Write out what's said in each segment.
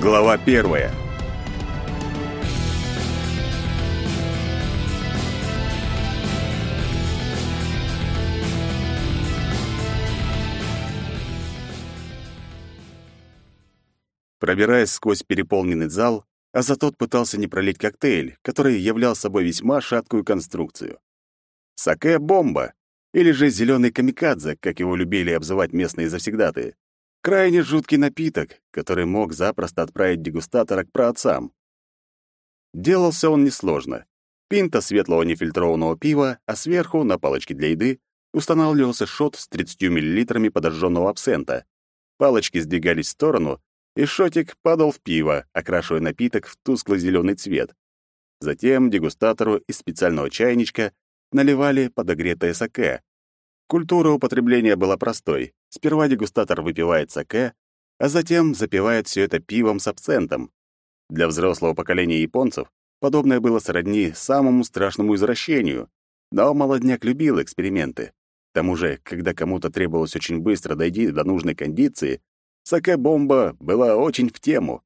Глава первая. Пробираясь сквозь переполненный зал, Азатот пытался не пролить коктейль, который являл собой весьма шаткую конструкцию. Саке-бомба, или же зеленый камикадзе, как его любили обзывать местные завсегдаты. Крайне жуткий напиток, который мог запросто отправить дегустатора к праотцам. Делался он несложно. Пинта светлого нефильтрованного пива, а сверху, на палочке для еды, устанавливался шот с 30 мл подожженного абсента. Палочки сдвигались в сторону, и шотик падал в пиво, окрашивая напиток в тускло-зеленый цвет. Затем дегустатору из специального чайничка наливали подогретое саке. Культура употребления была простой. Сперва дегустатор выпивает саке, а затем запивает все это пивом с абсентом. Для взрослого поколения японцев подобное было сродни самому страшному извращению. Но молодняк любил эксперименты. К тому же, когда кому-то требовалось очень быстро дойти до нужной кондиции, саке-бомба была очень в тему.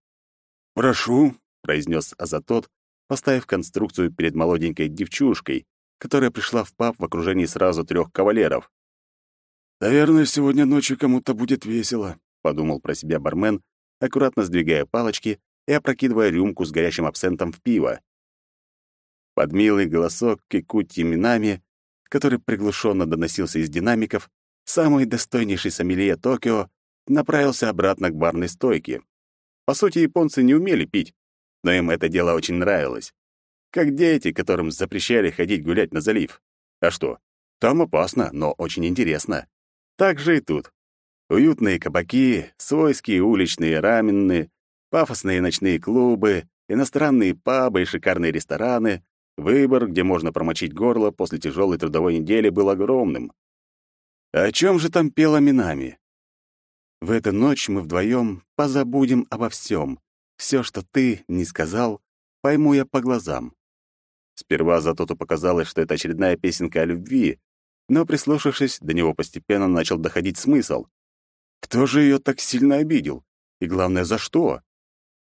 «Прошу», — произнес Азатот, поставив конструкцию перед молоденькой девчушкой, которая пришла в паб в окружении сразу трех кавалеров. «Наверное, сегодня ночью кому-то будет весело», — подумал про себя бармен, аккуратно сдвигая палочки и опрокидывая рюмку с горячим абсентом в пиво. Под милый голосок Кикути Минами, который приглушенно доносился из динамиков, самый достойнейший сомелье Токио направился обратно к барной стойке. По сути, японцы не умели пить, но им это дело очень нравилось. Как дети, которым запрещали ходить гулять на залив. А что? Там опасно, но очень интересно. Так же и тут. Уютные кабаки, свойские уличные раменные, пафосные ночные клубы, иностранные пабы и шикарные рестораны. Выбор, где можно промочить горло после тяжелой трудовой недели, был огромным. О чем же там пела Минами? В эту ночь мы вдвоем позабудем обо всем. Все, что ты не сказал, пойму я по глазам. Сперва Затоту показалось, что это очередная песенка о любви, но, прислушавшись, до него постепенно начал доходить смысл. Кто же ее так сильно обидел? И главное, за что?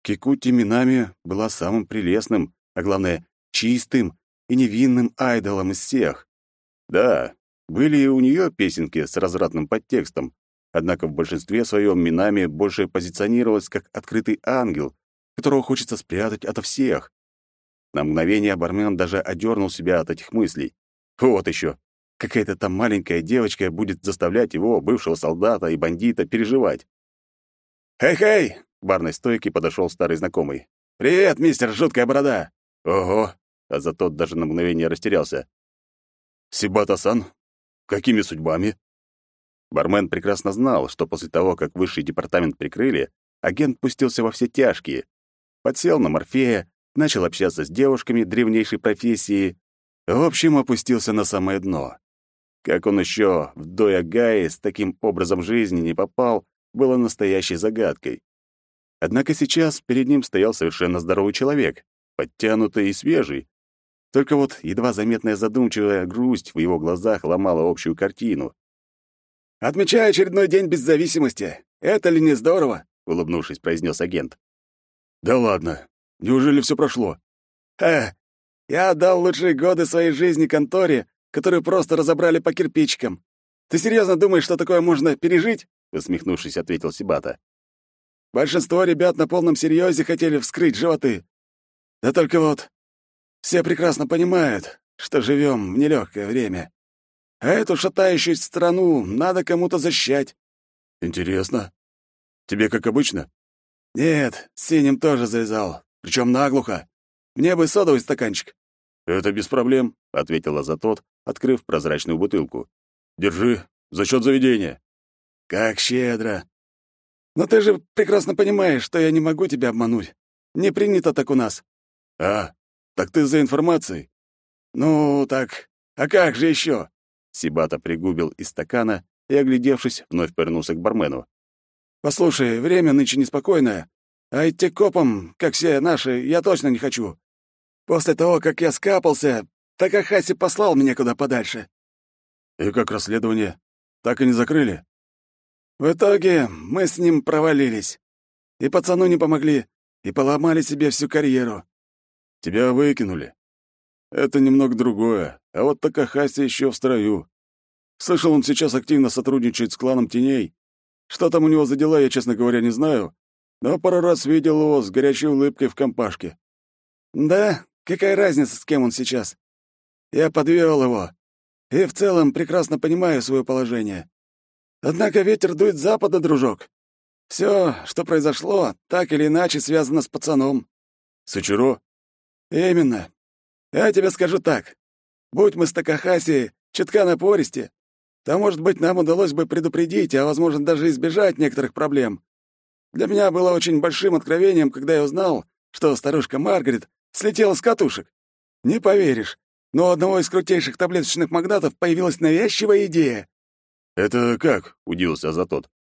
Кикути Минами была самым прелестным, а главное, чистым и невинным айдолом из всех. Да, были и у нее песенки с развратным подтекстом, однако в большинстве своем Минами больше позиционировалась как открытый ангел, которого хочется спрятать ото всех. На мгновение бармен даже одернул себя от этих мыслей. Вот еще. Какая-то там маленькая девочка будет заставлять его, бывшего солдата и бандита, переживать. «Хей-хей!» — к барной стойке подошел старый знакомый. «Привет, мистер Жуткая Борода!» «Ого!» — а за тот даже на мгновение растерялся. «Сибата-сан, какими судьбами?» Бармен прекрасно знал, что после того, как высший департамент прикрыли, агент пустился во все тяжкие. Подсел на Морфея, начал общаться с девушками древнейшей профессии, в общем, опустился на самое дно. Как он еще в Дойагаи с таким образом жизни не попал, было настоящей загадкой. Однако сейчас перед ним стоял совершенно здоровый человек, подтянутый и свежий. Только вот едва заметная задумчивая грусть в его глазах ломала общую картину. «Отмечаю очередной день беззависимости. Это ли не здорово?» — улыбнувшись, произнес агент. «Да ладно. Неужели все прошло? Ха! Я отдал лучшие годы своей жизни конторе, которую просто разобрали по кирпичикам. Ты серьезно думаешь, что такое можно пережить? усмехнувшись, ответил Сибата. Большинство ребят на полном серьезе хотели вскрыть животы. Да только вот все прекрасно понимают, что живем в нелегкое время. А эту шатающуюся страну надо кому-то защищать. Интересно. Тебе как обычно? Нет, с синим тоже завязал причем наглухо. Мне бы содовый стаканчик». «Это без проблем», — ответила Затот, открыв прозрачную бутылку. «Держи, за счет заведения». «Как щедро! Но ты же прекрасно понимаешь, что я не могу тебя обмануть. Не принято так у нас». «А, так ты за информацией?» «Ну, так, а как же еще?» Сибата пригубил из стакана и, оглядевшись, вновь повернулся к бармену. «Послушай, время нынче неспокойное. А идти копом, как все наши, я точно не хочу. После того, как я скапался, Такахаси послал меня куда подальше. И как расследование? Так и не закрыли? В итоге мы с ним провалились. И пацану не помогли, и поломали себе всю карьеру. Тебя выкинули. Это немного другое, а вот Такахаси еще в строю. Слышал, он сейчас активно сотрудничает с кланом теней. Что там у него за дела, я, честно говоря, не знаю, но пару раз видел его с горячей улыбкой в компашке. Да, какая разница, с кем он сейчас? Я подвел его, и в целом прекрасно понимаю свое положение. Однако ветер дует с запада, дружок. Все, что произошло, так или иначе связано с пацаном. С Ичиро? Именно. Я тебе скажу так. Будь мы с Такахаси чутка напористе, то, может быть, нам удалось бы предупредить, а, возможно, даже избежать некоторых проблем. Для меня было очень большим откровением, когда я узнал, что старушка Маргарет слетела с катушек. Не поверишь, но у одного из крутейших таблеточных магнатов появилась навязчивая идея. «Это как?» — удивился Азатот.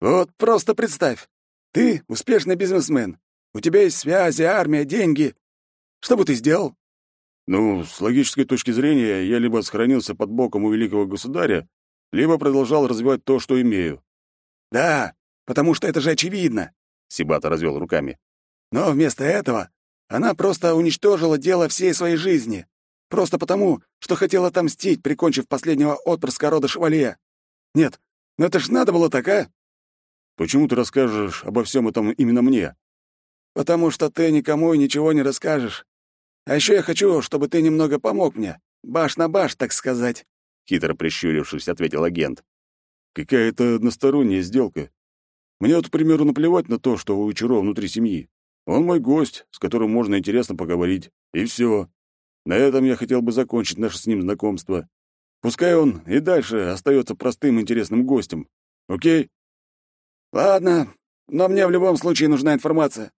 «Вот просто представь. Ты успешный бизнесмен. У тебя есть связи, армия, деньги. Что бы ты сделал?» «Ну, с логической точки зрения, я либо сохранился под боком у великого государя, либо продолжал развивать то, что имею». «Да, потому что это же очевидно», — Сибата развел руками. «Но вместо этого она просто уничтожила дело всей своей жизни. Просто потому, что хотела отомстить, прикончив последнего отпрыска рода Швале. Нет, но это ж надо было так, а?» «Почему ты расскажешь обо всем этом именно мне?» «Потому что ты никому и ничего не расскажешь. А еще я хочу, чтобы ты немного помог мне. Баш на баш, так сказать», — хитро прищурившись, ответил агент. «Какая-то односторонняя сделка. Мне вот, к примеру, наплевать на то, что у Ичиро внутри семьи. Он мой гость, с которым можно интересно поговорить. И все. На этом я хотел бы закончить наше с ним знакомство. Пускай он и дальше остается простым интересным гостем. Окей? Ладно, но мне в любом случае нужна информация.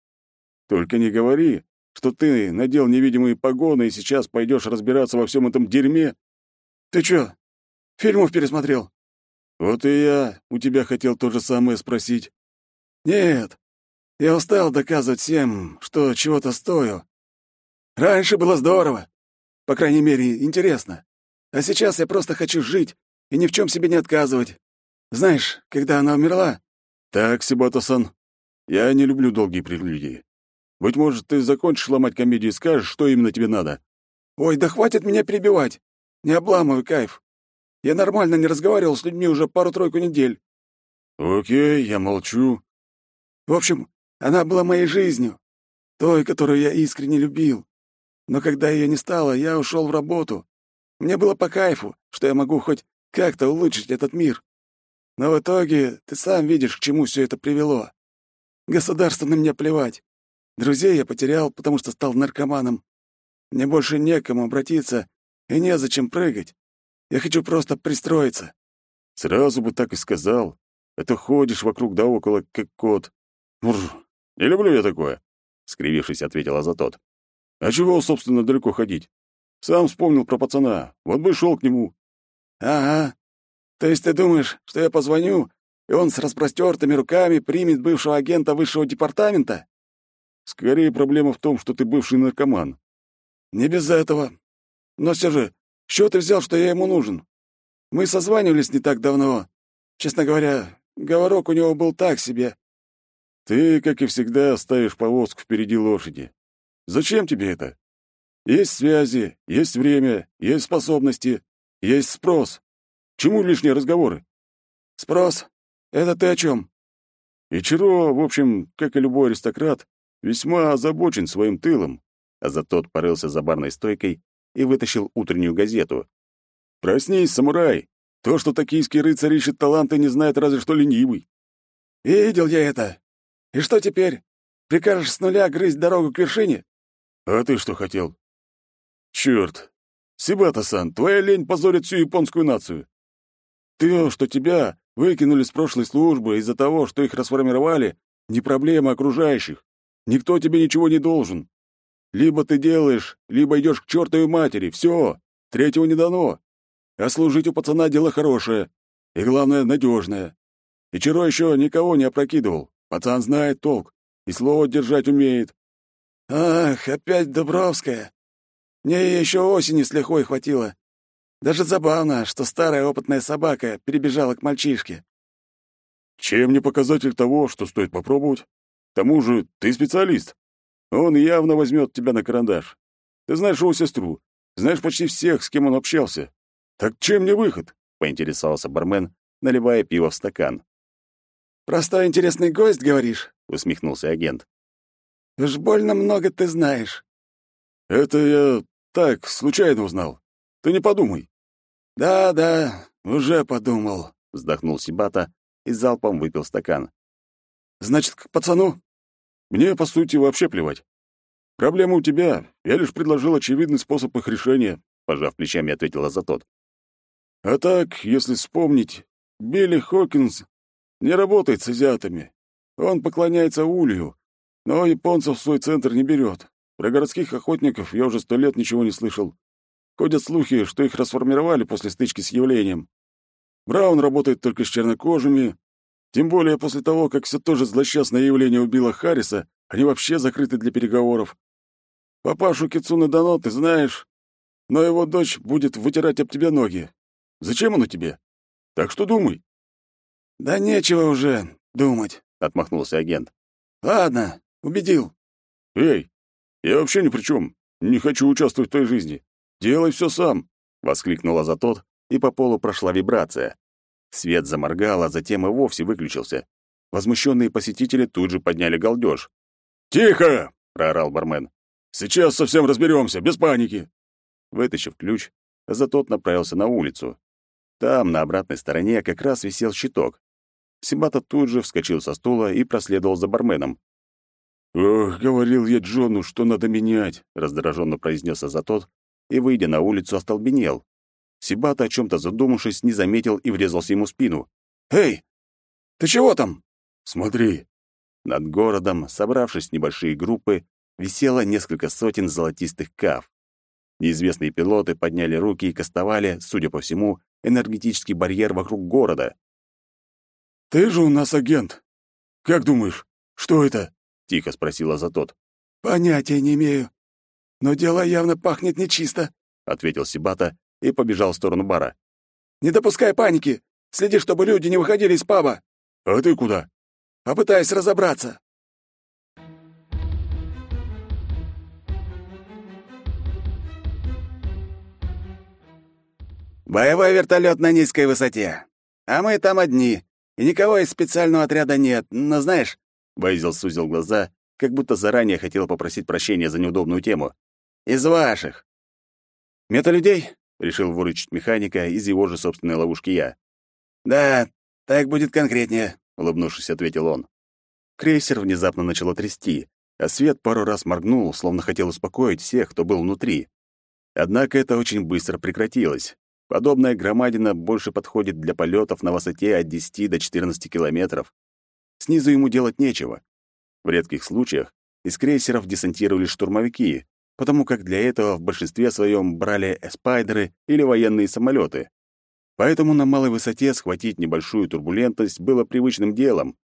Только не говори, что ты надел невидимые погоны и сейчас пойдешь разбираться во всем этом дерьме. Ты чё, фильмов пересмотрел? Вот и я у тебя хотел то же самое спросить. Нет, я устал доказывать всем, что чего-то стою. Раньше было здорово. По крайней мере, интересно. А сейчас я просто хочу жить и ни в чем себе не отказывать. Знаешь, когда она умерла, «Так, Сибата-сан, я не люблю долгие прелюдии. Быть может, ты закончишь ломать комедию и скажешь, что именно тебе надо?» «Ой, да хватит меня перебивать. Не обламывай кайф. Я нормально не разговаривал с людьми уже пару-тройку недель». «Окей, я молчу». «В общем, она была моей жизнью, той, которую я искренне любил. Но когда ее не стало, я ушел в работу. Мне было по кайфу, что я могу хоть как-то улучшить этот мир. Но в итоге ты сам видишь, к чему все это привело. Государство на меня плевать. Друзей я потерял, потому что стал наркоманом. Мне больше некому обратиться и незачем прыгать. Я хочу просто пристроиться». «Сразу бы так и сказал. Это ходишь вокруг да около, как кот. Мур, не люблю я такое», — скривившись, ответил Азатот. «А чего, собственно, далеко ходить? Сам вспомнил про пацана, вот бы шел к нему». «Ага, то есть ты думаешь, что я позвоню, и он с распростертыми руками примет бывшего агента высшего департамента? Скорее проблема в том, что ты бывший наркоман. Не без этого. Но все же, с чего ты взял, что я ему нужен? Мы созванивались не так давно. Честно говоря, говорок у него был так себе. Ты, как и всегда, ставишь повозку впереди лошади. Зачем тебе это? Есть связи, есть время, есть способности, есть спрос. Чему лишние разговоры? Спрос. Это ты о чем? Ичиро, в общем, как и любой аристократ, весьма озабочен своим тылом, а за тот порылся за барной стойкой и вытащил утреннюю газету. «Проснись, самурай! То, что токийский рыцарь ищет таланты, не знает разве что ленивый». «Видел я это. И что теперь? Прикажешь с нуля грызть дорогу к вершине?» «А ты что хотел?» «Чёрт! Сибата-сан, твоя лень позорит всю японскую нацию. То, что тебя выкинули с прошлой службы из-за того, что их расформировали, не проблема окружающих. Никто тебе ничего не должен. Либо ты делаешь, либо идешь к чертовой матери. Все, третьего не дано. А служить у пацана дело хорошее. И, главное, надежное. И Чаро еще никого не опрокидывал. Пацан знает толк. И слово держать умеет. Ах, опять Дубровская. Мне еще осени с лихвой хватило. Даже забавно, что старая опытная собака перебежала к мальчишке. Чем не показатель того, что стоит попробовать? тому же ты специалист. Он явно возьмет тебя на карандаш. Ты знаешь его сестру, знаешь почти всех, с кем он общался. Так чем не выход?» — поинтересовался бармен, наливая пиво в стакан. «Простой интересный гость, говоришь?» — усмехнулся агент. «Уж больно много ты знаешь». «Это я так, случайно узнал. Ты не подумай». «Да-да, уже подумал», — вздохнул Сибата и залпом выпил стакан. «Значит, к пацану?» «Мне, по сути, вообще плевать. Проблема у тебя. Я лишь предложил очевидный способ их решения», — пожав плечами, ответил Азатот. «А так, если вспомнить, Билли Хокинс не работает с азиатами. Он поклоняется улью, но японцев в свой центр не берет. Про городских охотников я уже сто лет ничего не слышал. Ходят слухи, что их расформировали после стычки с явлением. Браун работает только с чернокожими, тем более после того, как все то же злосчастное явление убило Харриса, они вообще закрыты для переговоров. Папашу Кицуны Дано ты знаешь, но его дочь будет вытирать об тебя ноги. Зачем оно тебе? Так что думай». «Да нечего уже думать», — отмахнулся агент. «Ладно, убедил». «Эй, я вообще ни при чем. Не хочу участвовать в той жизни. Делай все сам», — воскликнула за тот, и по полу прошла вибрация. Свет заморгал, а затем и вовсе выключился. Возмущенные посетители тут же подняли галдеж. «Тихо!» — проорал бармен. «Сейчас совсем разберемся, без паники!» Вытащив ключ, Затот направился на улицу. Там, на обратной стороне, как раз висел щиток. Сибата тут же вскочил со стула и проследовал за барменом. «Ох, говорил я Джону, что надо менять», — раздраженно произнес Азатот и, выйдя на улицу, остолбенел. Сибата, о чем-то задумавшись, не заметил и врезался ему в спину. «Эй, ты чего там?» «Смотри». Над городом, собравшись в небольшие группы, висело несколько сотен золотистых кав. Неизвестные пилоты подняли руки и кастовали, судя по всему, энергетический барьер вокруг города. «Ты же у нас агент. Как думаешь, что это?» — тихо спросила Затот. «Понятия не имею. Но дело явно пахнет нечисто», — ответил Сибата и побежал в сторону бара. «Не допускай паники. Следи, чтобы люди не выходили из паба». «А ты куда?» «Попытаюсь разобраться». Боевой вертолет на низкой высоте. А мы там одни, и никого из специального отряда нет, но знаешь...» Байзел сузил глаза, как будто заранее хотел попросить прощения за неудобную тему. «Из ваших». «Металюдей?» — решил выручить механика из его же собственной ловушки я. «Да, так будет конкретнее», — улыбнувшись, ответил он. Крейсер внезапно начало трясти, а свет пару раз моргнул, словно хотел успокоить всех, кто был внутри. Однако это очень быстро прекратилось. Подобная громадина больше подходит для полетов на высоте от 10 до 14 километров. Снизу ему делать нечего. В редких случаях из крейсеров десантировали штурмовики, потому как для этого в большинстве своем брали эспайдеры или военные самолеты. Поэтому на малой высоте схватить небольшую турбулентность было привычным делом.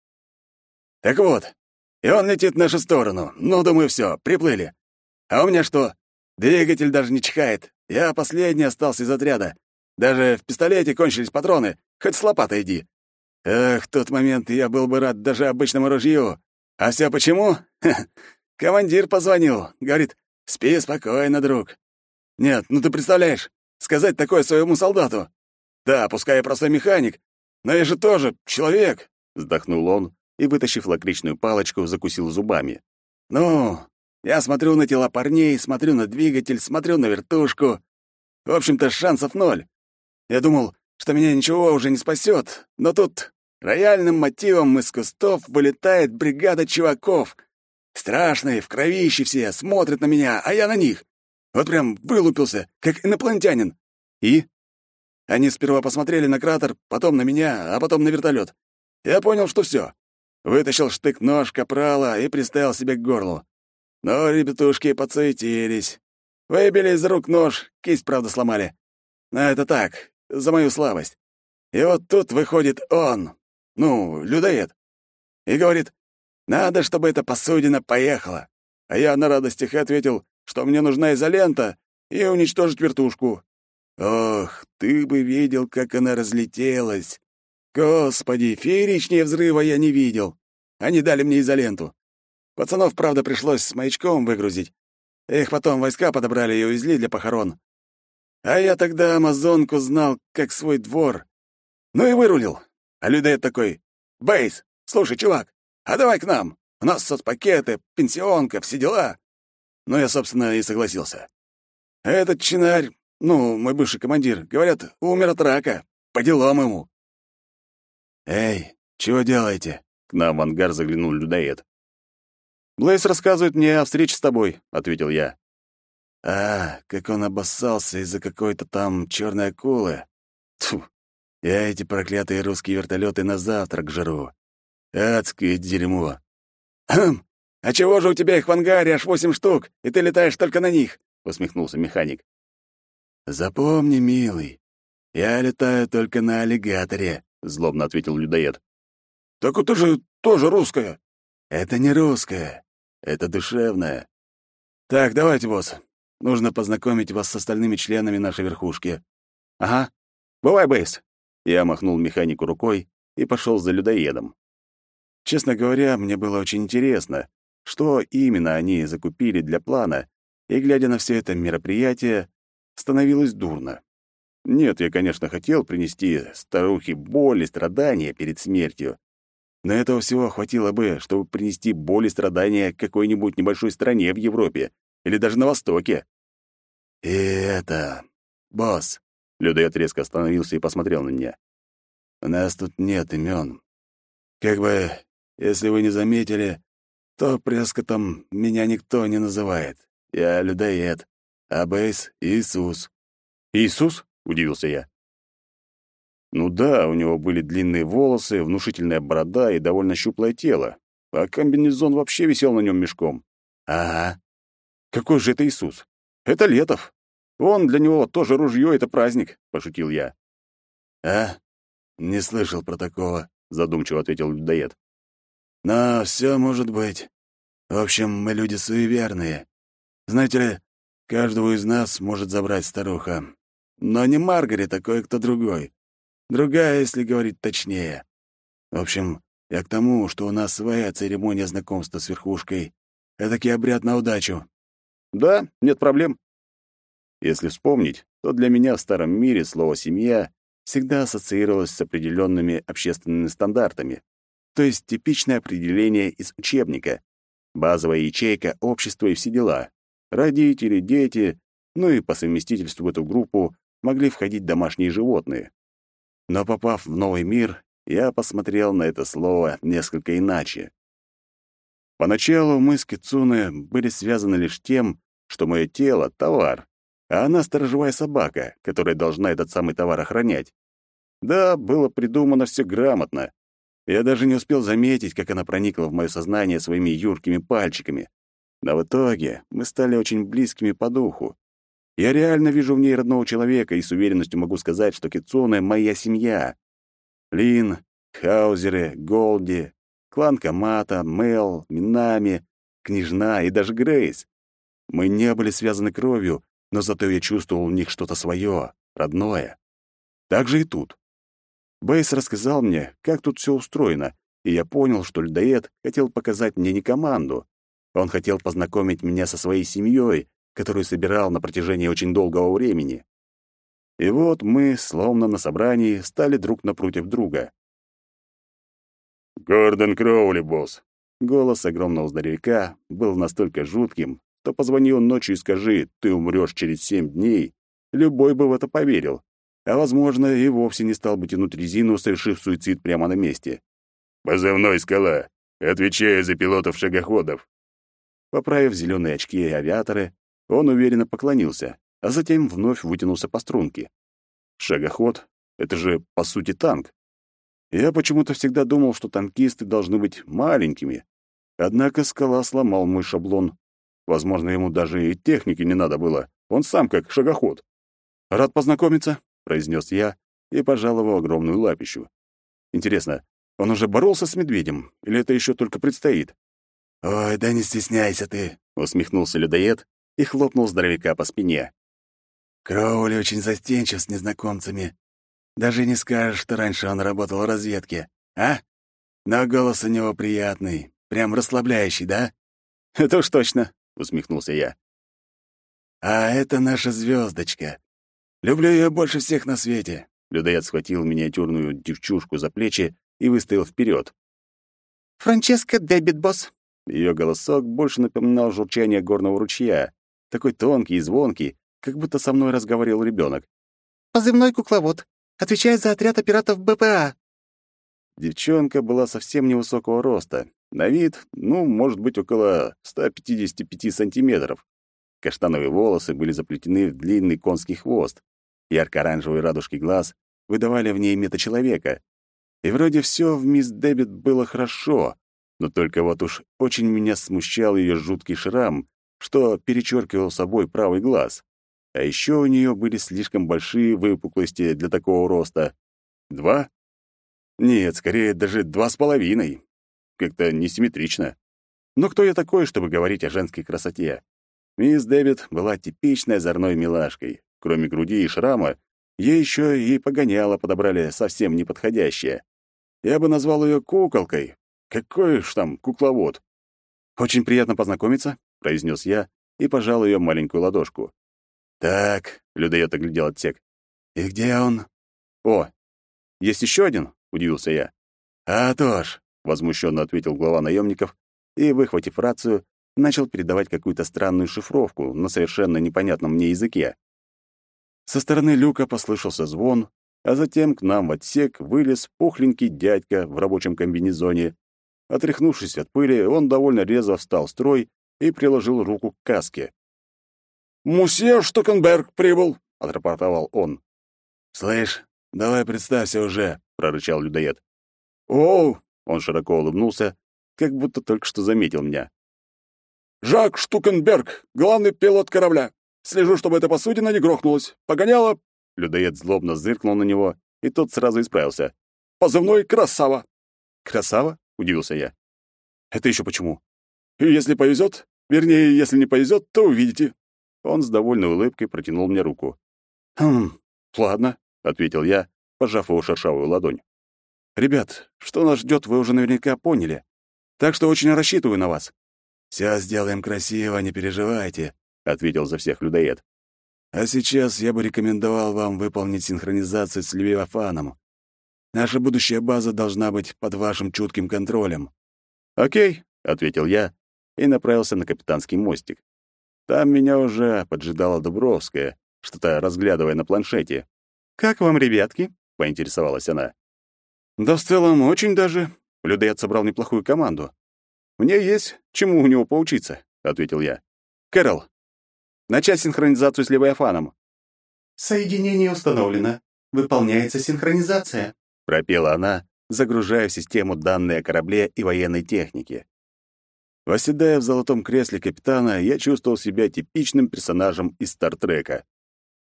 «Так вот, и он летит в нашу сторону. Ну, думаю, все, приплыли. А у меня что? Двигатель даже не чихает. Я последний остался из отряда. Даже в пистолете кончились патроны, хоть с лопатой иди. Эх, в тот момент я был бы рад даже обычному ружью. А все почему? Ха, командир позвонил, говорит, спи спокойно, друг. Нет, ну ты представляешь, сказать такое своему солдату. Да, пускай я простой механик, но я же тоже человек, вздохнул он и, вытащив лакричную палочку, закусил зубами. Ну, я смотрю на тела парней, смотрю на двигатель, смотрю на вертушку. В общем-то, шансов ноль. Я думал, что меня ничего уже не спасет, но тут рояльным мотивом из кустов вылетает бригада чуваков. Страшные, в кровище все, смотрят на меня, а я на них. Вот прям вылупился, как инопланетянин. И? Они сперва посмотрели на кратер, потом на меня, а потом на вертолет. Я понял, что все. Вытащил штык-нож капрала и приставил себе к горлу. Но ребятушки подсуетились. Выбили из рук нож, кисть, правда, сломали. Но это так, за мою слабость. И вот тут выходит он, ну, людоед, и говорит, надо, чтобы эта посудина поехала. А я на радостях ответил, что мне нужна изолента и уничтожить вертушку. Ох, ты бы видел, как она разлетелась. Господи, фееричнее взрыва я не видел. Они дали мне изоленту. Пацанов, правда, пришлось с маячком выгрузить. Их потом войска подобрали и увезли для похорон. А я тогда Амазонку знал как свой двор. Ну и вырулил. А людоед такой, «Бейс, слушай, чувак, а давай к нам. У нас соцпакеты, пенсионка, все дела». Ну, я, собственно, и согласился. А этот чинарь, ну, мой бывший командир, говорят, умер от рака. По делам ему. «Эй, чего делаете?» — к нам в ангар заглянул людоед. «Блейс рассказывает мне о встрече с тобой», — ответил я. «А, как он обоссался из-за какой-то там черной акулы. Тьфу, я эти проклятые русские вертолеты на завтрак жру. Адское дерьмо». «Хм, а чего же у тебя их в ангаре аж восемь штук, и ты летаешь только на них?» — усмехнулся механик. «Запомни, милый, я летаю только на аллигаторе», — злобно ответил людоед. «Так это же тоже русская». «Это не русская, это душевная. Так, давайте, босс. Нужно познакомить вас с остальными членами нашей верхушки». «Ага. Бывай, Бейс». Я махнул механику рукой и пошел за людоедом. Честно говоря, мне было очень интересно, что именно они закупили для плана, и, глядя на все это мероприятие, становилось дурно. Нет, я, конечно, хотел принести старухе боль и страдания перед смертью, но этого всего хватило бы, чтобы принести боль и страдания какой-нибудь небольшой стране в Европе или даже на Востоке. «И это... босс...» — людоед резко остановился и посмотрел на меня. «У нас тут нет имен. Как бы, если вы не заметили, то прескотом меня никто не называет. Я людоед, а Бейс — Иисус». «Иисус?» — удивился я. Ну да, у него были длинные волосы, внушительная борода и довольно щуплое тело, а комбинезон вообще висел на нем мешком. Ага. Какой же это Иисус? Это Летов. Он для него тоже ружье — это праздник, — пошутил я. А? Не слышал про такого, — задумчиво ответил людоед. Но все может быть. В общем, мы люди суеверные. Знаете ли, каждого из нас может забрать старуха. Но не Маргарет, а кое-кто другой. Другая, если говорить точнее. В общем, я к тому, что у нас своя церемония знакомства с верхушкой. Эдакий обряд на удачу. Да, нет проблем. Если вспомнить, то для меня в старом мире слово «семья» всегда ассоциировалось с определенными общественными стандартами, то есть типичное определение из учебника, базовая ячейка общества и все дела. Родители, дети, ну и по совместительству в эту группу могли входить домашние животные. Но попав в новый мир, я посмотрел на это слово несколько иначе. Поначалу мы с Кицуне были связаны лишь тем, что мое тело — товар, а она — сторожевая собака, которая должна этот самый товар охранять. Да, было придумано все грамотно. Я даже не успел заметить, как она проникла в мое сознание своими юркими пальчиками. Но в итоге мы стали очень близкими по духу. Я реально вижу в ней родного человека и с уверенностью могу сказать, что Кицуне — моя семья. Лин, Хаузеры, Голди, клан Камата, Мел, Минами, Княжна и даже Грейс. Мы не были связаны кровью, но зато я чувствовал в них что-то свое, родное. Так же и тут. Бейс рассказал мне, как тут все устроено, и я понял, что людоед хотел показать мне не команду. Он хотел познакомить меня со своей семьей, которую собирал на протяжении очень долгого времени. И вот мы, словно на собрании, стали друг напротив друга. «Гордон Кроули, босс!» Голос огромного здоровяка был настолько жутким, что позвони он ночью и скажи «ты умрёшь через семь дней», любой бы в это поверил, а, возможно, и вовсе не стал бы тянуть резину, совершив суицид прямо на месте. «Позывной «Скала». Отвечаю за пилотов-шагоходов». Поправив зеленые очки и авиаторы, он уверенно поклонился, а затем вновь вытянулся по струнке. Шагоход — это же, по сути, танк. Я почему-то всегда думал, что танкисты должны быть маленькими. Однако скала сломал мой шаблон. Возможно, ему даже и техники не надо было. Он сам как шагоход. «Рад познакомиться», — произнес я и пожал его огромную лапищу. Интересно, он уже боролся с медведем, или это еще только предстоит? «Ой, да не стесняйся ты», — усмехнулся людоед и хлопнул здоровяка по спине. «Кроули очень застенчив с незнакомцами. Даже не скажешь, что раньше он работал в разведке, а? Но голос у него приятный, прям расслабляющий, да?» «Это уж точно», — усмехнулся я. «А это наша звездочка. Люблю ее больше всех на свете». Людоед схватил миниатюрную девчушку за плечи и выставил вперед. «Франческа Дебит, босс». Ее голосок больше напоминал журчание горного ручья, такой тонкий и звонкий, как будто со мной разговаривал ребенок. «Позывной кукловод. Отвечает за отряд операторов БПА». Девчонка была совсем невысокого роста. На вид, ну, может быть, около 155 сантиметров. Каштановые волосы были заплетены в длинный конский хвост. Ярко-оранжевые радужки глаз выдавали в ней метачеловека. И вроде все в мисс Дебит было хорошо, но только вот уж очень меня смущал ее жуткий шрам, что перечеркивал собой правый глаз. А еще у нее были слишком большие выпуклости для такого роста. Два? Нет, скорее даже два с половиной. Как-то несимметрично. Но кто я такой, чтобы говорить о женской красоте? Мисс Дэвид была типичной озорной милашкой. Кроме груди и шрама, ей еще и погоняло подобрали совсем неподходящее. Я бы назвал ее куколкой. Какой ж там кукловод? «Очень приятно познакомиться», — произнес я и пожал ее маленькую ладошку. «Так», — людоед оглядел отсек. «И где он?» «О, есть еще один?» — удивился я. «А то ж», — возмущенно ответил глава наемников и, выхватив рацию, начал передавать какую-то странную шифровку на совершенно непонятном мне языке. Со стороны люка послышался звон, а затем к нам в отсек вылез пухленький дядька в рабочем комбинезоне. Отряхнувшись от пыли, он довольно резво встал в строй и приложил руку к каске. «Мусье Штокенберг прибыл», — отрапортовал он. «Слышь, давай представься уже», — прорычал людоед. «Оу!» — он широко улыбнулся, как будто только что заметил меня. «Жак Штукенберг, главный пилот корабля. Слежу, чтобы эта посудина не грохнулась. Погоняла...» Людоед злобно зыркнул на него, и тот сразу исправился. «Позывной Красава». «Красава?» — удивился я. «Это еще почему?» «И если повезет, вернее, если не повезет, то увидите». Он с довольной улыбкой протянул мне руку. «Хм, ладно», — ответил я, пожав его шершавую ладонь. «Ребят, что нас ждет, вы уже наверняка поняли. Так что очень рассчитываю на вас. «Все сделаем красиво, не переживайте», — ответил за всех людоед. «А сейчас я бы рекомендовал вам выполнить синхронизацию с Левиафаном. Наша будущая база должна быть под вашим чутким контролем». «Окей», — ответил я и направился на капитанский мостик. Там меня уже поджидала Дубровская, что-то разглядывая на планшете. «Как вам, ребятки?» — поинтересовалась она. «Да в целом очень даже. Людоед собрал неплохую команду. «Мне есть чему у него поучиться», — ответил я. «Кэрол, начать синхронизацию с Левиафаном». «Соединение установлено. Выполняется синхронизация», — пропела она, загружая в систему данные о корабле и военной технике. Восседая в золотом кресле капитана, я чувствовал себя типичным персонажем из Стартрека.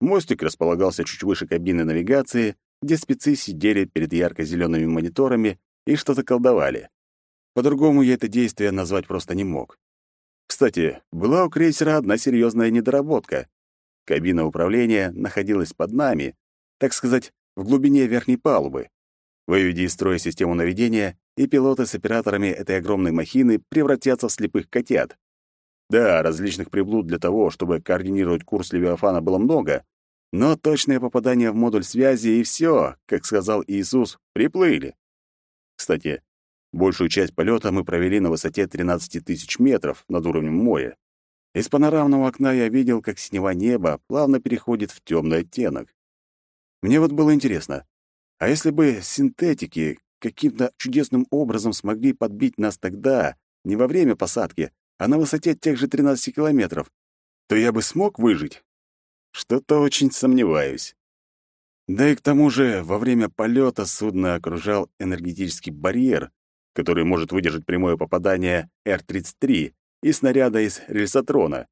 Мостик располагался чуть выше кабины навигации, где спецы сидели перед ярко-зелеными мониторами и что-то колдовали. По-другому я это действие назвать просто не мог. Кстати, была у крейсера одна серьезная недоработка. Кабина управления находилась под нами, так сказать, в глубине верхней палубы. Выведи из строя систему наведения, и пилоты с операторами этой огромной махины превратятся в слепых котят. Да, различных приблуд для того, чтобы координировать курс Левиафана было много, но точное попадание в модуль связи и все, как сказал Иисус, приплыли. Кстати, Большую часть полета мы провели на высоте 13 тысяч метров над уровнем моря. Из панорамного окна я видел, как синева неба плавно переходит в темный оттенок. Мне вот было интересно, а если бы синтетики каким-то чудесным образом смогли подбить нас тогда, не во время посадки, а на высоте тех же 13 километров, то я бы смог выжить? Что-то очень сомневаюсь. Да и к тому же во время полета судно окружал энергетический барьер, который может выдержать прямое попадание Р-33 и снаряда из рельсотрона.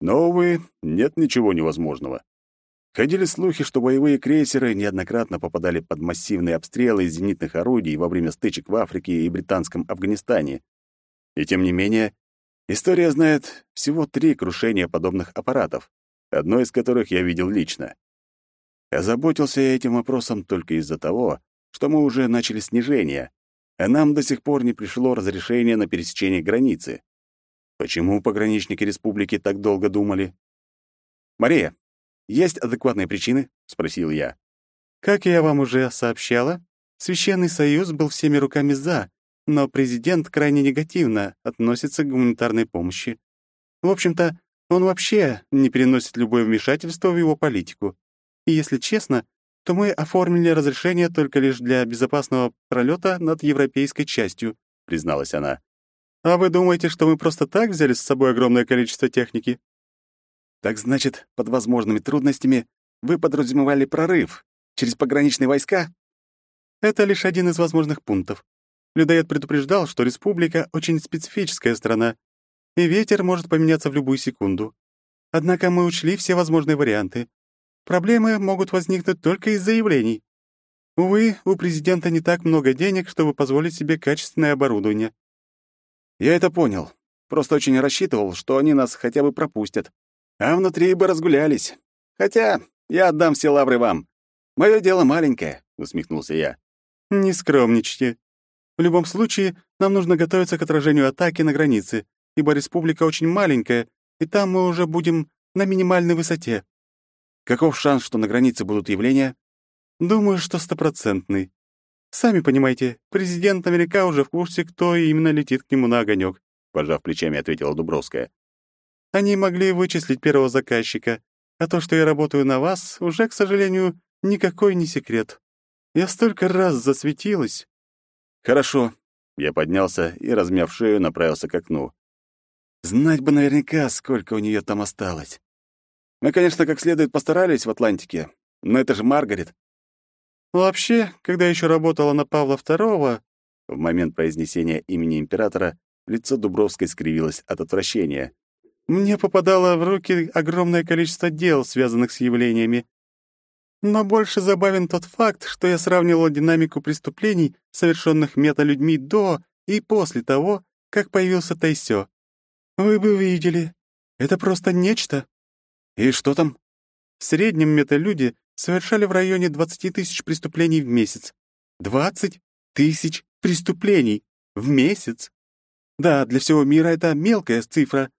Но, увы, нет ничего невозможного. Ходили слухи, что боевые крейсеры неоднократно попадали под массивные обстрелы из зенитных орудий во время стычек в Африке и британском Афганистане. И тем не менее, история знает всего три крушения подобных аппаратов, одно из которых я видел лично. Озаботился я этим вопросом только из-за того, что мы уже начали снижение, а нам до сих пор не пришло разрешение на пересечение границы. Почему пограничники республики так долго думали? «Мария, есть адекватные причины?» — спросил я. «Как я вам уже сообщала, Священный Союз был всеми руками «за», но президент крайне негативно относится к гуманитарной помощи. В общем-то, он вообще не переносит любое вмешательство в его политику. И если честно, то мы оформили разрешение только лишь для безопасного пролета над европейской частью», — призналась она. «А вы думаете, что мы просто так взяли с собой огромное количество техники?» «Так значит, под возможными трудностями вы подразумевали прорыв через пограничные войска?» «Это лишь один из возможных пунктов. Людоед предупреждал, что республика — очень специфическая страна, и ветер может поменяться в любую секунду. Однако мы учли все возможные варианты. Проблемы могут возникнуть только из заявлений. Увы, у президента не так много денег, чтобы позволить себе качественное оборудование. Я это понял. Просто очень рассчитывал, что они нас хотя бы пропустят. А внутри бы разгулялись. Хотя я отдам все лавры вам. Мое дело маленькое, — усмехнулся я. Не скромничайте. В любом случае, нам нужно готовиться к отражению атаки на границе, ибо республика очень маленькая, и там мы уже будем на минимальной высоте. Каков шанс, что на границе будут явления? Думаю, что стопроцентный. Сами понимаете, президент наверняка уже в курсе, кто именно летит к нему на огонек, пожав плечами, ответила Дубровская. Они могли вычислить первого заказчика, а то, что я работаю на вас, уже, к сожалению, никакой не секрет. Я столько раз засветилась. «Хорошо». Я поднялся и, размяв шею, направился к окну. Знать бы наверняка, сколько у нее там осталось. Мы, конечно, как следует постарались в Атлантике, но это же Маргарет. Вообще, когда еще работала на Павла II, в момент произнесения имени императора лицо Дубровской скривилось от отвращения. Мне попадало в руки огромное количество дел, связанных с явлениями. Но больше забавен тот факт, что я сравнивала динамику преступлений, совершенных металюдьми до и после того, как появился Тайсё. Вы бы видели. Это просто нечто. И что там? В среднем металюди совершали в районе 20 тысяч преступлений в месяц. 20 тысяч преступлений в месяц. Да, для всего мира это мелкая цифра.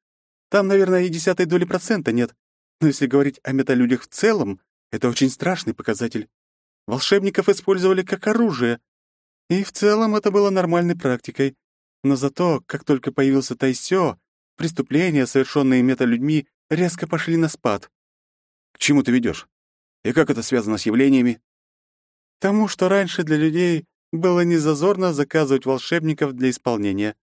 Там, наверное, и десятой доли процента нет. Но если говорить о металюдях в целом, это очень страшный показатель. Волшебников использовали как оружие. И в целом это было нормальной практикой. Но зато, как только появился Тайсё, преступления, совершенные металюдьми, резко пошли на спад. К чему ты ведешь? И как это связано с явлениями? Тому, что раньше для людей было незазорно заказывать волшебников для исполнения.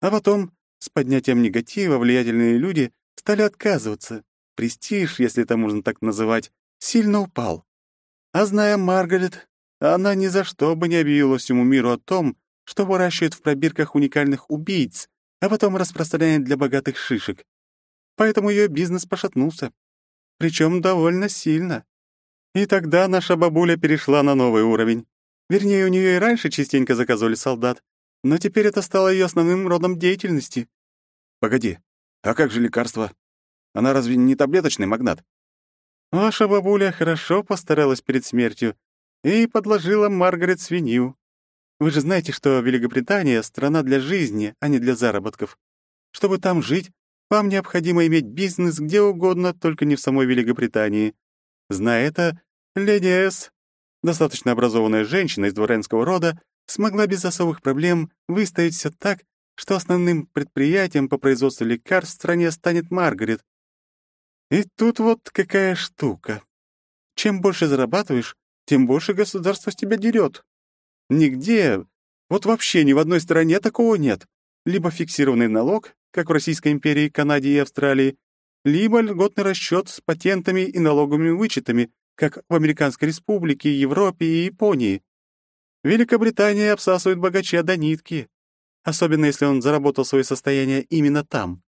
А потом, с поднятием негатива, влиятельные люди стали отказываться. Престиж, если это можно так называть, сильно упал. А зная Маргарет, она ни за что бы не объявила всему миру о том, что выращивает в пробирках уникальных убийц, а потом распространяет для богатых шишек. Поэтому ее бизнес пошатнулся. Причем довольно сильно. И тогда наша бабуля перешла на новый уровень. Вернее, у нее и раньше частенько заказывали солдат, но теперь это стало ее основным родом деятельности. Погоди, а как же лекарства? Она разве не таблеточный магнат? Ваша бабуля хорошо постаралась перед смертью и подложила Маргарет свинью. Вы же знаете, что Великобритания — страна для жизни, а не для заработков. Чтобы там жить, вам необходимо иметь бизнес где угодно, только не в самой Великобритании. Зная это, леди С, достаточно образованная женщина из дворянского рода, смогла без особых проблем выставить все так, что основным предприятием по производству лекарств в стране станет Маргарет, и тут вот какая штука. Чем больше зарабатываешь, тем больше государство с тебя дерет. Нигде, вот вообще ни в одной стране такого нет. Либо фиксированный налог, как в Российской империи, Канаде и Австралии, либо льготный расчет с патентами и налоговыми вычетами, как в Американской Республике, Европе и Японии. Великобритания обсасывает богача до нитки, особенно если он заработал свое состояние именно там.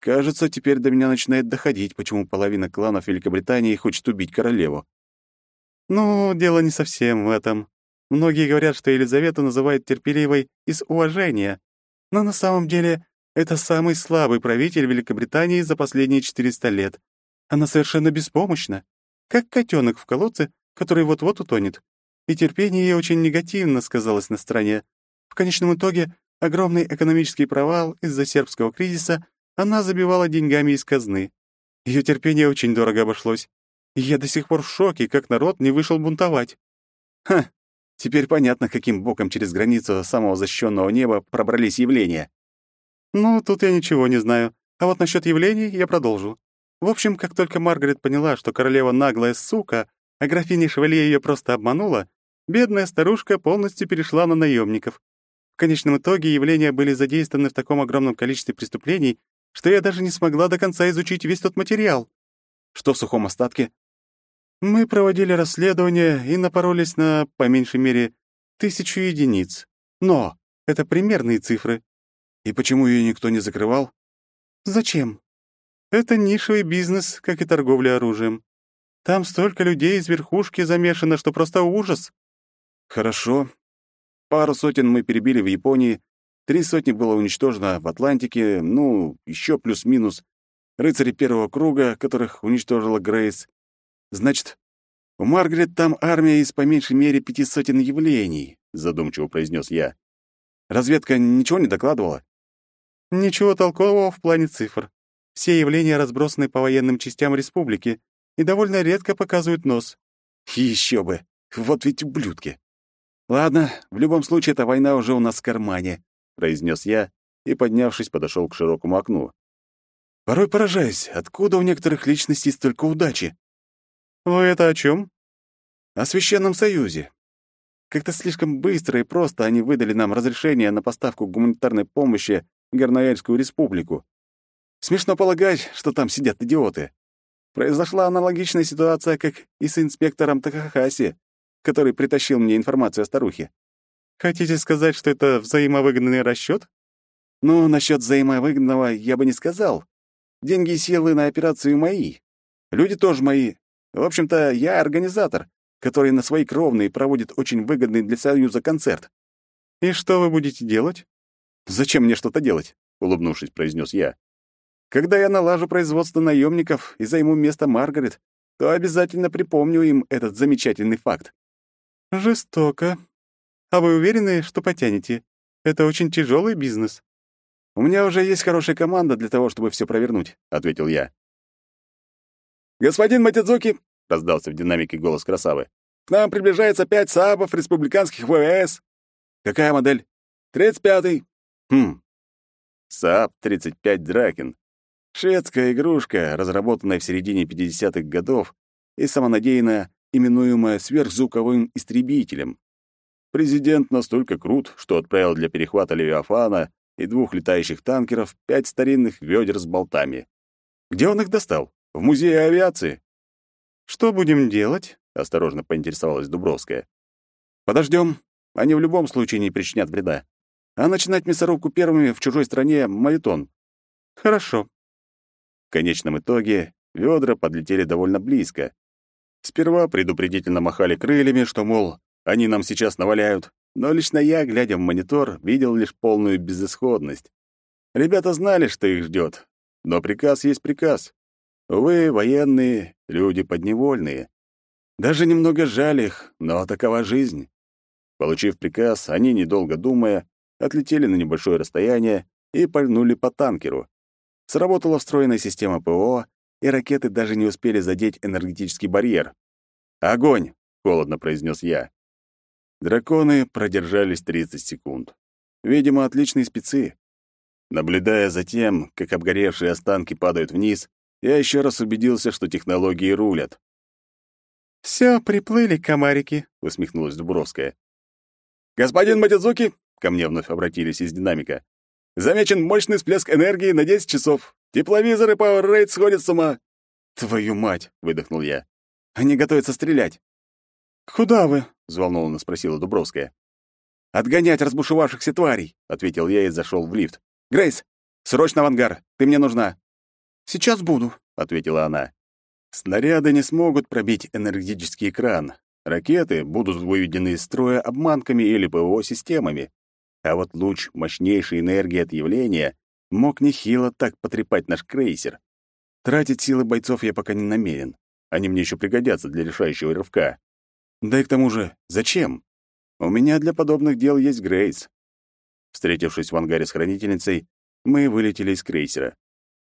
Кажется, теперь до меня начинает доходить, почему половина кланов Великобритании хочет убить королеву. Ну, дело не совсем в этом. Многие говорят, что Елизавету называют терпеливой из уважения, но на самом деле это самый слабый правитель Великобритании за последние 400 лет. Она совершенно беспомощна, как котенок в колодце, который вот-вот утонет. И терпение ей очень негативно сказалось на стране. В конечном итоге огромный экономический провал из-за сербского кризиса она забивала деньгами из казны. Ее терпение очень дорого обошлось. И я до сих пор в шоке, как народ не вышел бунтовать. Ха, теперь понятно, каким боком через границу самого защищенного неба пробрались явления. Ну, тут я ничего не знаю. А вот насчет явлений я продолжу. В общем, как только Маргарет поняла, что королева наглая сука, а графиня Шевалье ее просто обманула, бедная старушка полностью перешла на наемников. В конечном итоге явления были задействованы в таком огромном количестве преступлений, что я даже не смогла до конца изучить весь тот материал. Что в сухом остатке? Мы проводили расследование и напоролись на, по меньшей мере, тысячу единиц. Но это примерные цифры. И почему ее никто не закрывал? Зачем? Это нишевый бизнес, как и торговля оружием. Там столько людей из верхушки замешано, что просто ужас. Хорошо. Пару сотен мы перебили в Японии, три сотни было уничтожено в Атлантике, ну, еще плюс-минус. Рыцари первого круга, которых уничтожила Грейс. Значит, у Маргарет там армия из по меньшей мере пяти сотен явлений, задумчиво произнес я. Разведка ничего не докладывала? Ничего толкового в плане цифр. Все явления разбросаны по военным частям республики и довольно редко показывают нос. Еще бы! Вот ведь ублюдки! Ладно, в любом случае эта война уже у нас в кармане, произнес я и, поднявшись, подошел к широкому окну. Порой поражаюсь, откуда у некоторых личностей столько удачи. Вы это о чем? О Священном Союзе. Как-то слишком быстро и просто они выдали нам разрешение на поставку гуманитарной помощи в Горноэльскую республику. Смешно полагать, что там сидят идиоты. Произошла аналогичная ситуация, как и с инспектором Такахаси, который притащил мне информацию о старухе. Хотите сказать, что это взаимовыгодный расчет? Ну, насчет взаимовыгодного я бы не сказал. Деньги и силы на операцию мои. Люди тоже мои. В общем-то, я организатор, который на свои кровные проводит очень выгодный для Союза концерт. И что вы будете делать? Зачем мне что-то делать? улыбнувшись, произнес я. Когда я налажу производство наемников и займу место Маргарет, то обязательно припомню им этот замечательный факт. Жестоко. А вы уверены, что потянете? Это очень тяжелый бизнес. У меня уже есть хорошая команда для того, чтобы все провернуть, ответил я. Господин Матидзуки, раздался в динамике голос красавы. К нам приближается пять сабов республиканских ВВС. Какая модель? Тридцать пятый. Хм. Саб 35 Дракен. Шведская игрушка, разработанная в середине 50-х годов и самонадеянно именуемая сверхзвуковым истребителем. Президент настолько крут, что отправил для перехвата Левиафана и двух летающих танкеров пять старинных ведер с болтами. Где он их достал? В музее авиации? Что будем делать? осторожно поинтересовалась Дубровская. Подождем. Они в любом случае не причинят вреда. А начинать мясорубку первыми в чужой стране — мавитон. Хорошо. В конечном итоге ведра подлетели довольно близко. Сперва предупредительно махали крыльями, что, мол, они нам сейчас наваляют, но лично я, глядя в монитор, видел лишь полную безысходность. Ребята знали, что их ждет, но приказ есть приказ. Увы, военные — люди подневольные. Даже немного жаль их, но такова жизнь. Получив приказ, они, недолго думая, отлетели на небольшое расстояние и пальнули по танкеру. Сработала встроенная система ПО, и ракеты даже не успели задеть энергетический барьер. «Огонь!» — холодно произнес я. Драконы продержались 30 секунд. Видимо, отличные спецы. Наблюдая за тем, как обгоревшие останки падают вниз, я еще раз убедился, что технологии рулят. «Все, приплыли комарики», — усмехнулась Дубровская. «Господин Матидзуки!» — ко мне вновь обратились из динамика. Замечен мощный всплеск энергии на 10 часов. Тепловизоры Power Rate сходят с ума. Твою мать, выдохнул я. Они готовятся стрелять. Куда вы? взволнованно спросила Дубровская. Отгонять разбушевавшихся тварей, ответил я и зашел в лифт. Грейс, срочно в ангар. Ты мне нужна. Сейчас буду, ответила она. Снаряды не смогут пробить энергетический экран. Ракеты будут выведены из строя обманками или ПВО-системами. А вот луч мощнейшей энергии от явления мог нехило так потрепать наш крейсер. Тратить силы бойцов я пока не намерен. Они мне еще пригодятся для решающего рывка. Да и к тому же, зачем? У меня для подобных дел есть Грейс. Встретившись в ангаре с хранительницей, мы вылетели из крейсера.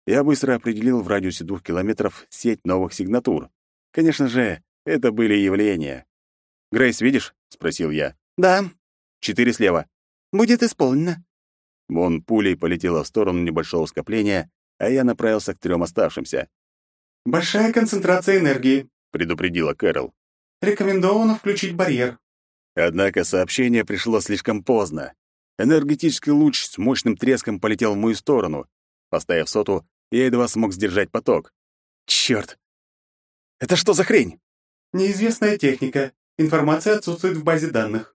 Я быстро определил в радиусе двух километров сеть новых сигнатур. Конечно же, это были явления. «Грейс, видишь?» — спросил я. «Да». «Четыре слева». «Будет исполнено». Вон пулей полетела в сторону небольшого скопления, а я направился к трем оставшимся. «Большая концентрация энергии», — предупредила Кэрол. «Рекомендовано включить барьер». Однако сообщение пришло слишком поздно. Энергетический луч с мощным треском полетел в мою сторону. Поставив соту, я едва смог сдержать поток. Чёрт! Это что за хрень? Неизвестная техника. Информация отсутствует в базе данных.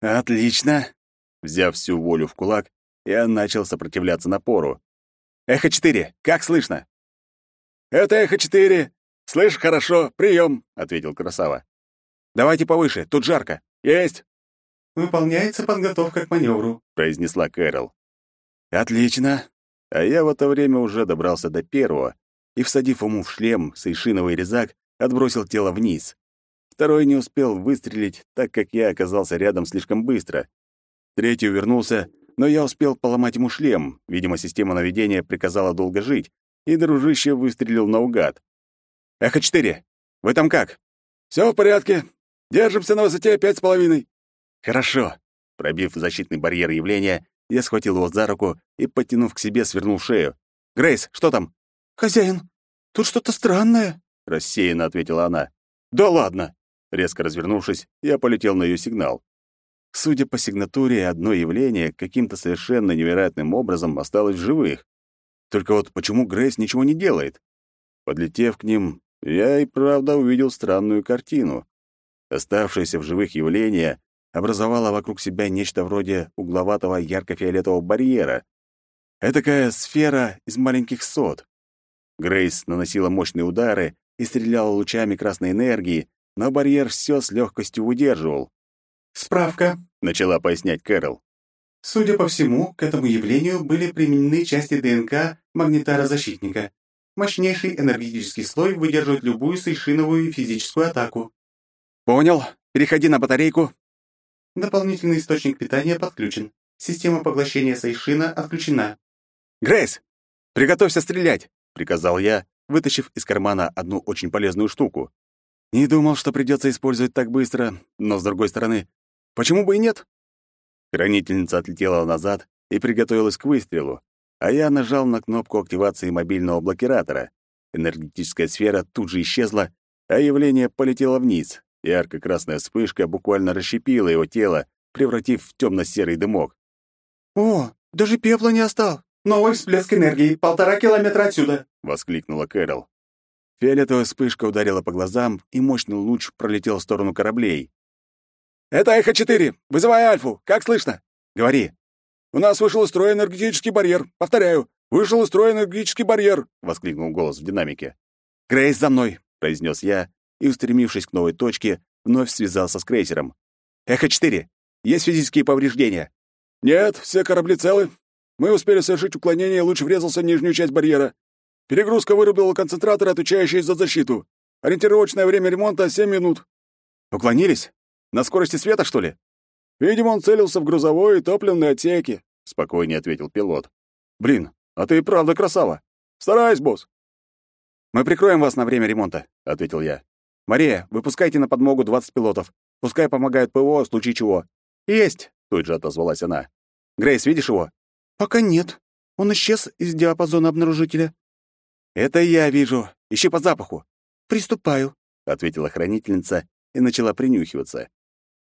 Отлично. Взяв всю волю в кулак, я начал сопротивляться напору. «Эхо-4, как слышно?» «Это Эхо-4. Слышь, хорошо, прием», — ответил Красава. «Давайте повыше, тут жарко». «Есть». «Выполняется подготовка к маневру», — произнесла Кэрол. «Отлично». А я в это время уже добрался до первого и, всадив ему в шлем сейшиновый резак, отбросил тело вниз. Второй не успел выстрелить, так как я оказался рядом слишком быстро. Третий увернулся, но я успел поломать ему шлем. Видимо, система наведения приказала долго жить, и дружище выстрелил наугад. «Эхо-4, вы там как?» «Все в порядке. Держимся на высоте пять с половиной». «Хорошо». Пробив защитный барьер явления, я схватил его за руку и, подтянув к себе, свернул шею. «Грейс, что там?» «Хозяин, тут что-то странное», — рассеянно ответила она. «Да ладно!» Резко развернувшись, я полетел на ее сигнал. Судя по сигнатуре, одно явление каким-то совершенно невероятным образом осталось в живых. Только вот почему Грейс ничего не делает? Подлетев к ним, я и правда увидел странную картину. Оставшееся в живых явление образовало вокруг себя нечто вроде угловатого ярко-фиолетового барьера. Этакая сфера из маленьких сот. Грейс наносила мощные удары и стреляла лучами красной энергии, но барьер все с легкостью выдерживал. «Справка», — начала пояснять Кэрол. «Судя по всему, к этому явлению были применены части ДНК магнитара-защитника. Мощнейший энергетический слой выдерживает любую сейшиновую физическую атаку». «Понял. Переходи на батарейку». Дополнительный источник питания подключен. Система поглощения сейшина отключена. «Грейс, приготовься стрелять», — приказал я, вытащив из кармана одну очень полезную штуку. Не думал, что придется использовать так быстро, но, с другой стороны, почему бы и нет? Хранительница отлетела назад и приготовилась к выстрелу, а я нажал на кнопку активации мобильного блокиратора. Энергетическая сфера тут же исчезла, а явление полетело вниз. Ярко-красная вспышка буквально расщепила его тело, превратив в темно-серый дымок. «О, даже пепла не остал!» «Новый всплеск энергии, полтора километра отсюда!» — воскликнула Кэрол. Фиолетовая вспышка ударила по глазам, и мощный луч пролетел в сторону кораблей. «Это Эхо-4! Вызывай Альфу! Как слышно?» «Говори!» «У нас вышел из строя энергетический барьер. Повторяю, вышел из строя энергетический барьер!» — воскликнул голос в динамике. «Грейс, за мной!» — произнес я, и, устремившись к новой точке, вновь связался с крейсером. «Эхо-4! Есть физические повреждения?» «Нет, все корабли целы. Мы успели совершить уклонение, луч врезался в нижнюю часть барьера. Перегрузка вырубила концентратор, отвечающий за защиту. Ориентировочное время ремонта — 7 минут». «Уклонились? На скорости света, что ли?» «Видимо, он целился в грузовой и топливной отсеки», — спокойнее ответил пилот. «Блин, а ты и правда красава. Стараюсь, босс». «Мы прикроем вас на время ремонта», — ответил я. «Мария, выпускайте на подмогу 20 пилотов. Пускай помогают ПВО в случае чего». «Есть», — тут же отозвалась она. «Грейс, видишь его?» «Пока нет. Он исчез из диапазона обнаружителя». «Это я вижу. Ищи по запаху». «Приступаю», — ответила хранительница и начала принюхиваться.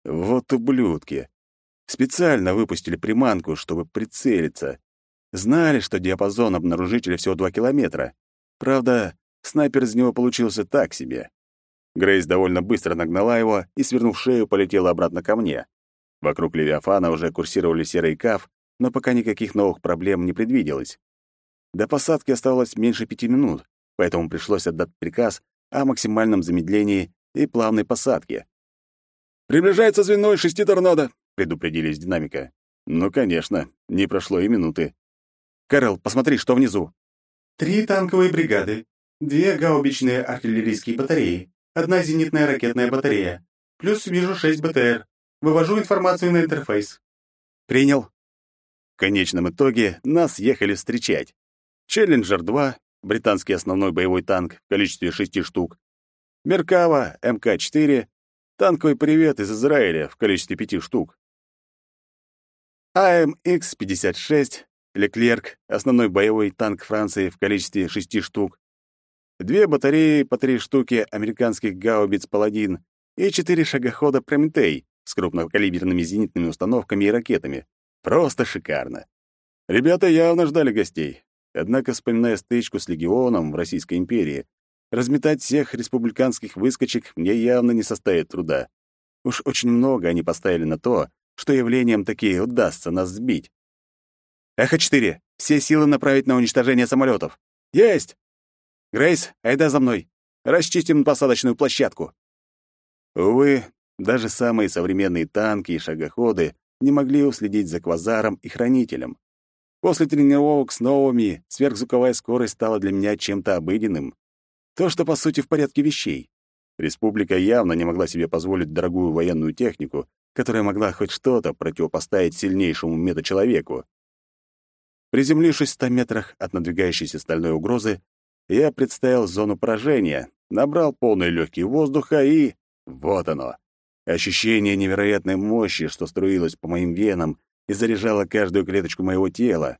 «Вот ублюдки. Специально выпустили приманку, чтобы прицелиться. Знали, что диапазон обнаружителя всего два километра. Правда, снайпер из него получился так себе. Грейс довольно быстро нагнала его и, свернув шею, полетела обратно ко мне. Вокруг Левиафана уже курсировали серый каф, но пока никаких новых проблем не предвиделось. До посадки оставалось меньше пяти минут, поэтому пришлось отдать приказ о максимальном замедлении и плавной посадке. «Приближается звено из шести торнадо», — предупредили из динамика. Ну, конечно, не прошло и минуты. «Кэрол, посмотри, что внизу». «Три танковые бригады, две гаубичные артиллерийские батареи, одна зенитная ракетная батарея, плюс вижу шесть БТР. Вывожу информацию на интерфейс». «Принял». конечном итоге нас ехали встречать. Челленджер-2, британский основной боевой танк в количестве шести штук, Меркава МК-4, танковый привет из Израиля в количестве пяти штук, АМХ-56, Леклерк, основной боевой танк Франции в количестве шести штук, две батареи по три штуки американских гаубиц «Паладин» и четыре шагохода «Прометей» с крупнокалиберными зенитными установками и ракетами. Просто шикарно. Ребята явно ждали гостей. Однако, вспоминая стычку с легионом в Российской империи, разметать всех республиканских выскочек мне явно не составит труда. Уж очень много они поставили на то, что явлением такие удастся нас сбить. «Эхо-4, все силы направить на уничтожение самолетов. Есть! Грейс, айда за мной. Расчистим посадочную площадку». Увы, даже самые современные танки и шагоходы не могли уследить за квазаром и хранителем. После тренировок с новыми сверхзвуковая скорость стала для меня чем-то обыденным. То, что, по сути, в порядке вещей. Республика явно не могла себе позволить дорогую военную технику, которая могла хоть что-то противопоставить сильнейшему метачеловеку. Приземлившись в ста метрах от надвигающейся стальной угрозы, я представил зону поражения, набрал полные легкие воздуха и... Вот оно. Ощущение невероятной мощи, что струилось по моим венам и заряжало каждую клеточку моего тела.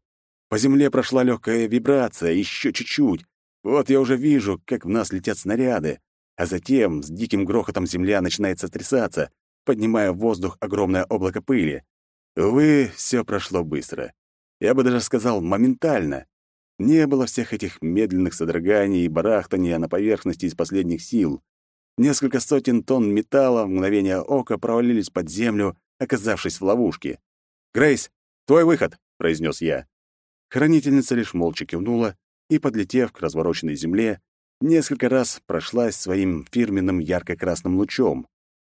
По земле прошла легкая вибрация, еще чуть-чуть. Вот я уже вижу, как в нас летят снаряды, а затем с диким грохотом земля начинает сотрясаться, поднимая в воздух огромное облако пыли. Увы, все прошло быстро. Я бы даже сказал, моментально. Не было всех этих медленных содроганий и барахтания на поверхности из последних сил. Несколько сотен тонн металла в мгновение ока провалились под землю, оказавшись в ловушке. «Грейс, твой выход!» — произнес я. Хранительница лишь молча кивнула и, подлетев к развороченной земле, несколько раз прошлась своим фирменным ярко-красным лучом.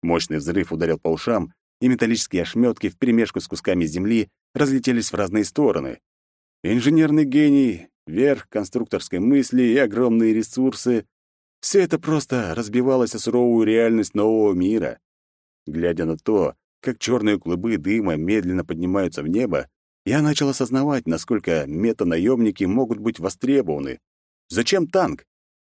Мощный взрыв ударил по ушам, и металлические ошметки вперемешку с кусками земли разлетелись в разные стороны. Инженерный гений, верх конструкторской мысли и огромные ресурсы — все это просто разбивалось о суровую реальность нового мира. Глядя на то, как черные клубы дыма медленно поднимаются в небо, я начал осознавать, насколько метанаемники могут быть востребованы. Зачем танк?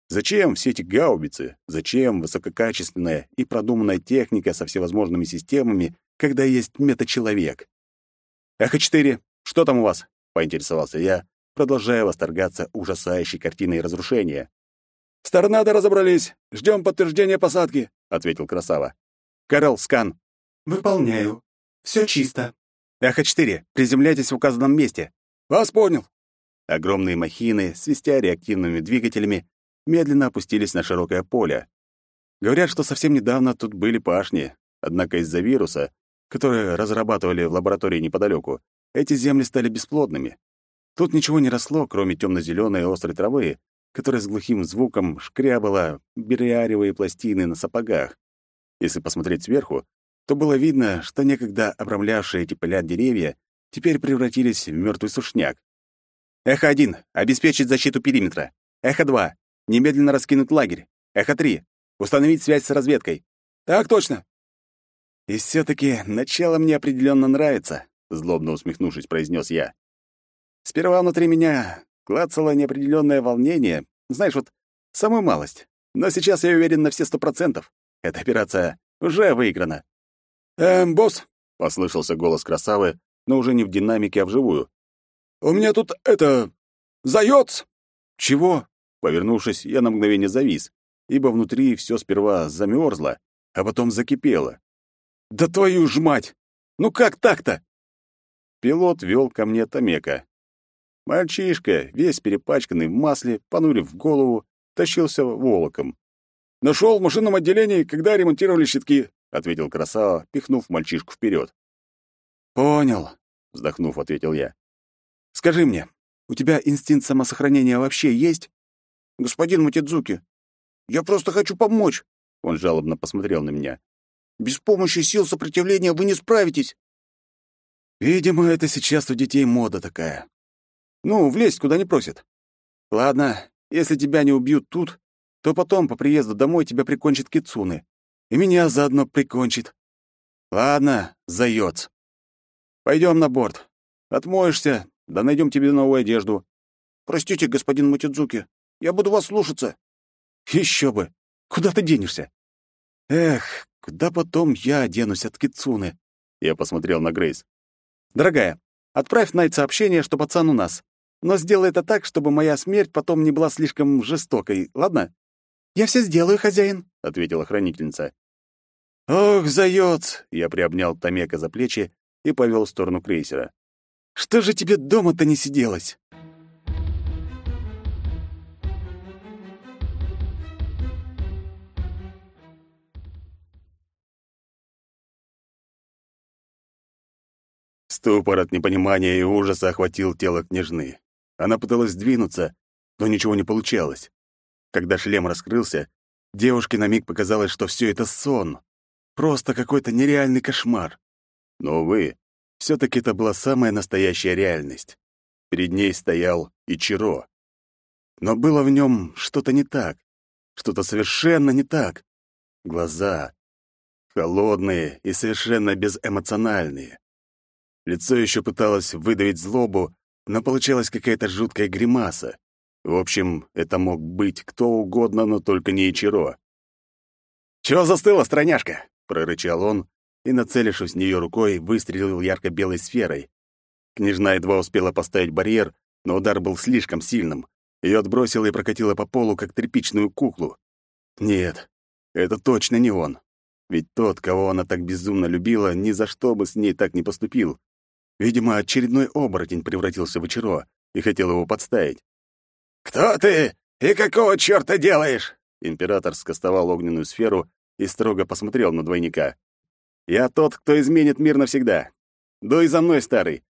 Зачем все эти гаубицы? Зачем высококачественная и продуманная техника со всевозможными системами, когда есть метачеловек? «Эхо-4, что там у вас?» — поинтересовался я, продолжая восторгаться ужасающей картиной разрушения. «С торнадо разобрались. Ждем подтверждения посадки», — ответил Красава. «Карл, скан». «Выполняю. Все чисто». «Эхо-4, приземляйтесь в указанном месте». «Вас понял». Огромные махины, свистя реактивными двигателями, медленно опустились на широкое поле. Говорят, что совсем недавно тут были пашни, однако из-за вируса, который разрабатывали в лаборатории неподалеку, эти земли стали бесплодными. Тут ничего не росло, кроме темно-зеленой острой травы, которая с глухим звуком шкрябала бериаревые пластины на сапогах. Если посмотреть сверху, то было видно, что некогда обрамлявшие эти поля деревья теперь превратились в мертвый сушняк. «Эхо-1, обеспечить защиту периметра. Эхо-2, Немедленно раскинуть лагерь. Эхо-3. Установить связь с разведкой. Так точно. И все таки начало мне определенно нравится, злобно усмехнувшись, произнес я. Сперва внутри меня клацало неопределенное волнение, знаешь, вот самую малость. Но сейчас я уверен на все сто процентов. Эта операция уже выиграна. «Эм, босс», — послышался голос красавы, но уже не в динамике, а вживую. «У меня тут, это... заёц!» «Чего?» Повернувшись, я на мгновение завис, ибо внутри все сперва замерзло, а потом закипело. «Да твою ж мать! Ну как так-то?» Пилот вел ко мне Томека. Мальчишка, весь перепачканный в масле, понурив голову, тащился волоком. «Нашел в машинном отделении, когда ремонтировали щитки», — ответил Красава, пихнув мальчишку вперед. «Понял», — вздохнув, ответил я. «Скажи мне, у тебя инстинкт самосохранения вообще есть?» «Господин Матидзуки, я просто хочу помочь!» Он жалобно посмотрел на меня. «Без помощи сил сопротивления вы не справитесь!» «Видимо, это сейчас у детей мода такая. Ну, влезть куда не просят. Ладно, если тебя не убьют тут, то потом по приезду домой тебя прикончит Кицуны. И меня заодно прикончит. Ладно, заёц. Пойдем на борт. Отмоешься, да найдем тебе новую одежду». «Простите, господин Матидзуки, я буду вас слушаться». Еще бы! Куда ты денешься?» «Эх, куда потом я оденусь от Кицуны?» Я посмотрел на Грейс. «Дорогая, отправь Найт сообщение, что пацан у нас. Но сделай это так, чтобы моя смерть потом не была слишком жестокой, ладно?» «Я все сделаю, хозяин», — ответила хранительница. «Ох, заяц!» — я приобнял Томека за плечи и повел в сторону крейсера. «Что же тебе дома-то не сиделось?» Ступор от непонимания и ужаса охватил тело княжны. Она пыталась сдвинуться, но ничего не получалось. Когда шлем раскрылся, девушке на миг показалось, что все это сон. Просто какой-то нереальный кошмар. Но, увы, все таки это была самая настоящая реальность. Перед ней стоял Ичиро. Но было в нем что-то не так. Что-то совершенно не так. Глаза. Холодные и совершенно безэмоциональные. Лицо еще пыталось выдавить злобу, но получалась какая-то жуткая гримаса. В общем, это мог быть кто угодно, но только не Ичиро. «Чего застыла, страняшка?» — прорычал он, и, нацелившись в нее рукой, выстрелил ярко-белой сферой. Княжна едва успела поставить барьер, но удар был слишком сильным. Ее отбросило и прокатило по полу, как тряпичную куклу. Нет, это точно не он. Ведь тот, кого она так безумно любила, ни за что бы с ней так не поступил. Видимо, очередной оборотень превратился в Ичиро и хотел его подставить. «Кто ты и какого чёрта делаешь?» Император скостовал огненную сферу и строго посмотрел на двойника. «Я тот, кто изменит мир навсегда. Дуй за мной, старый.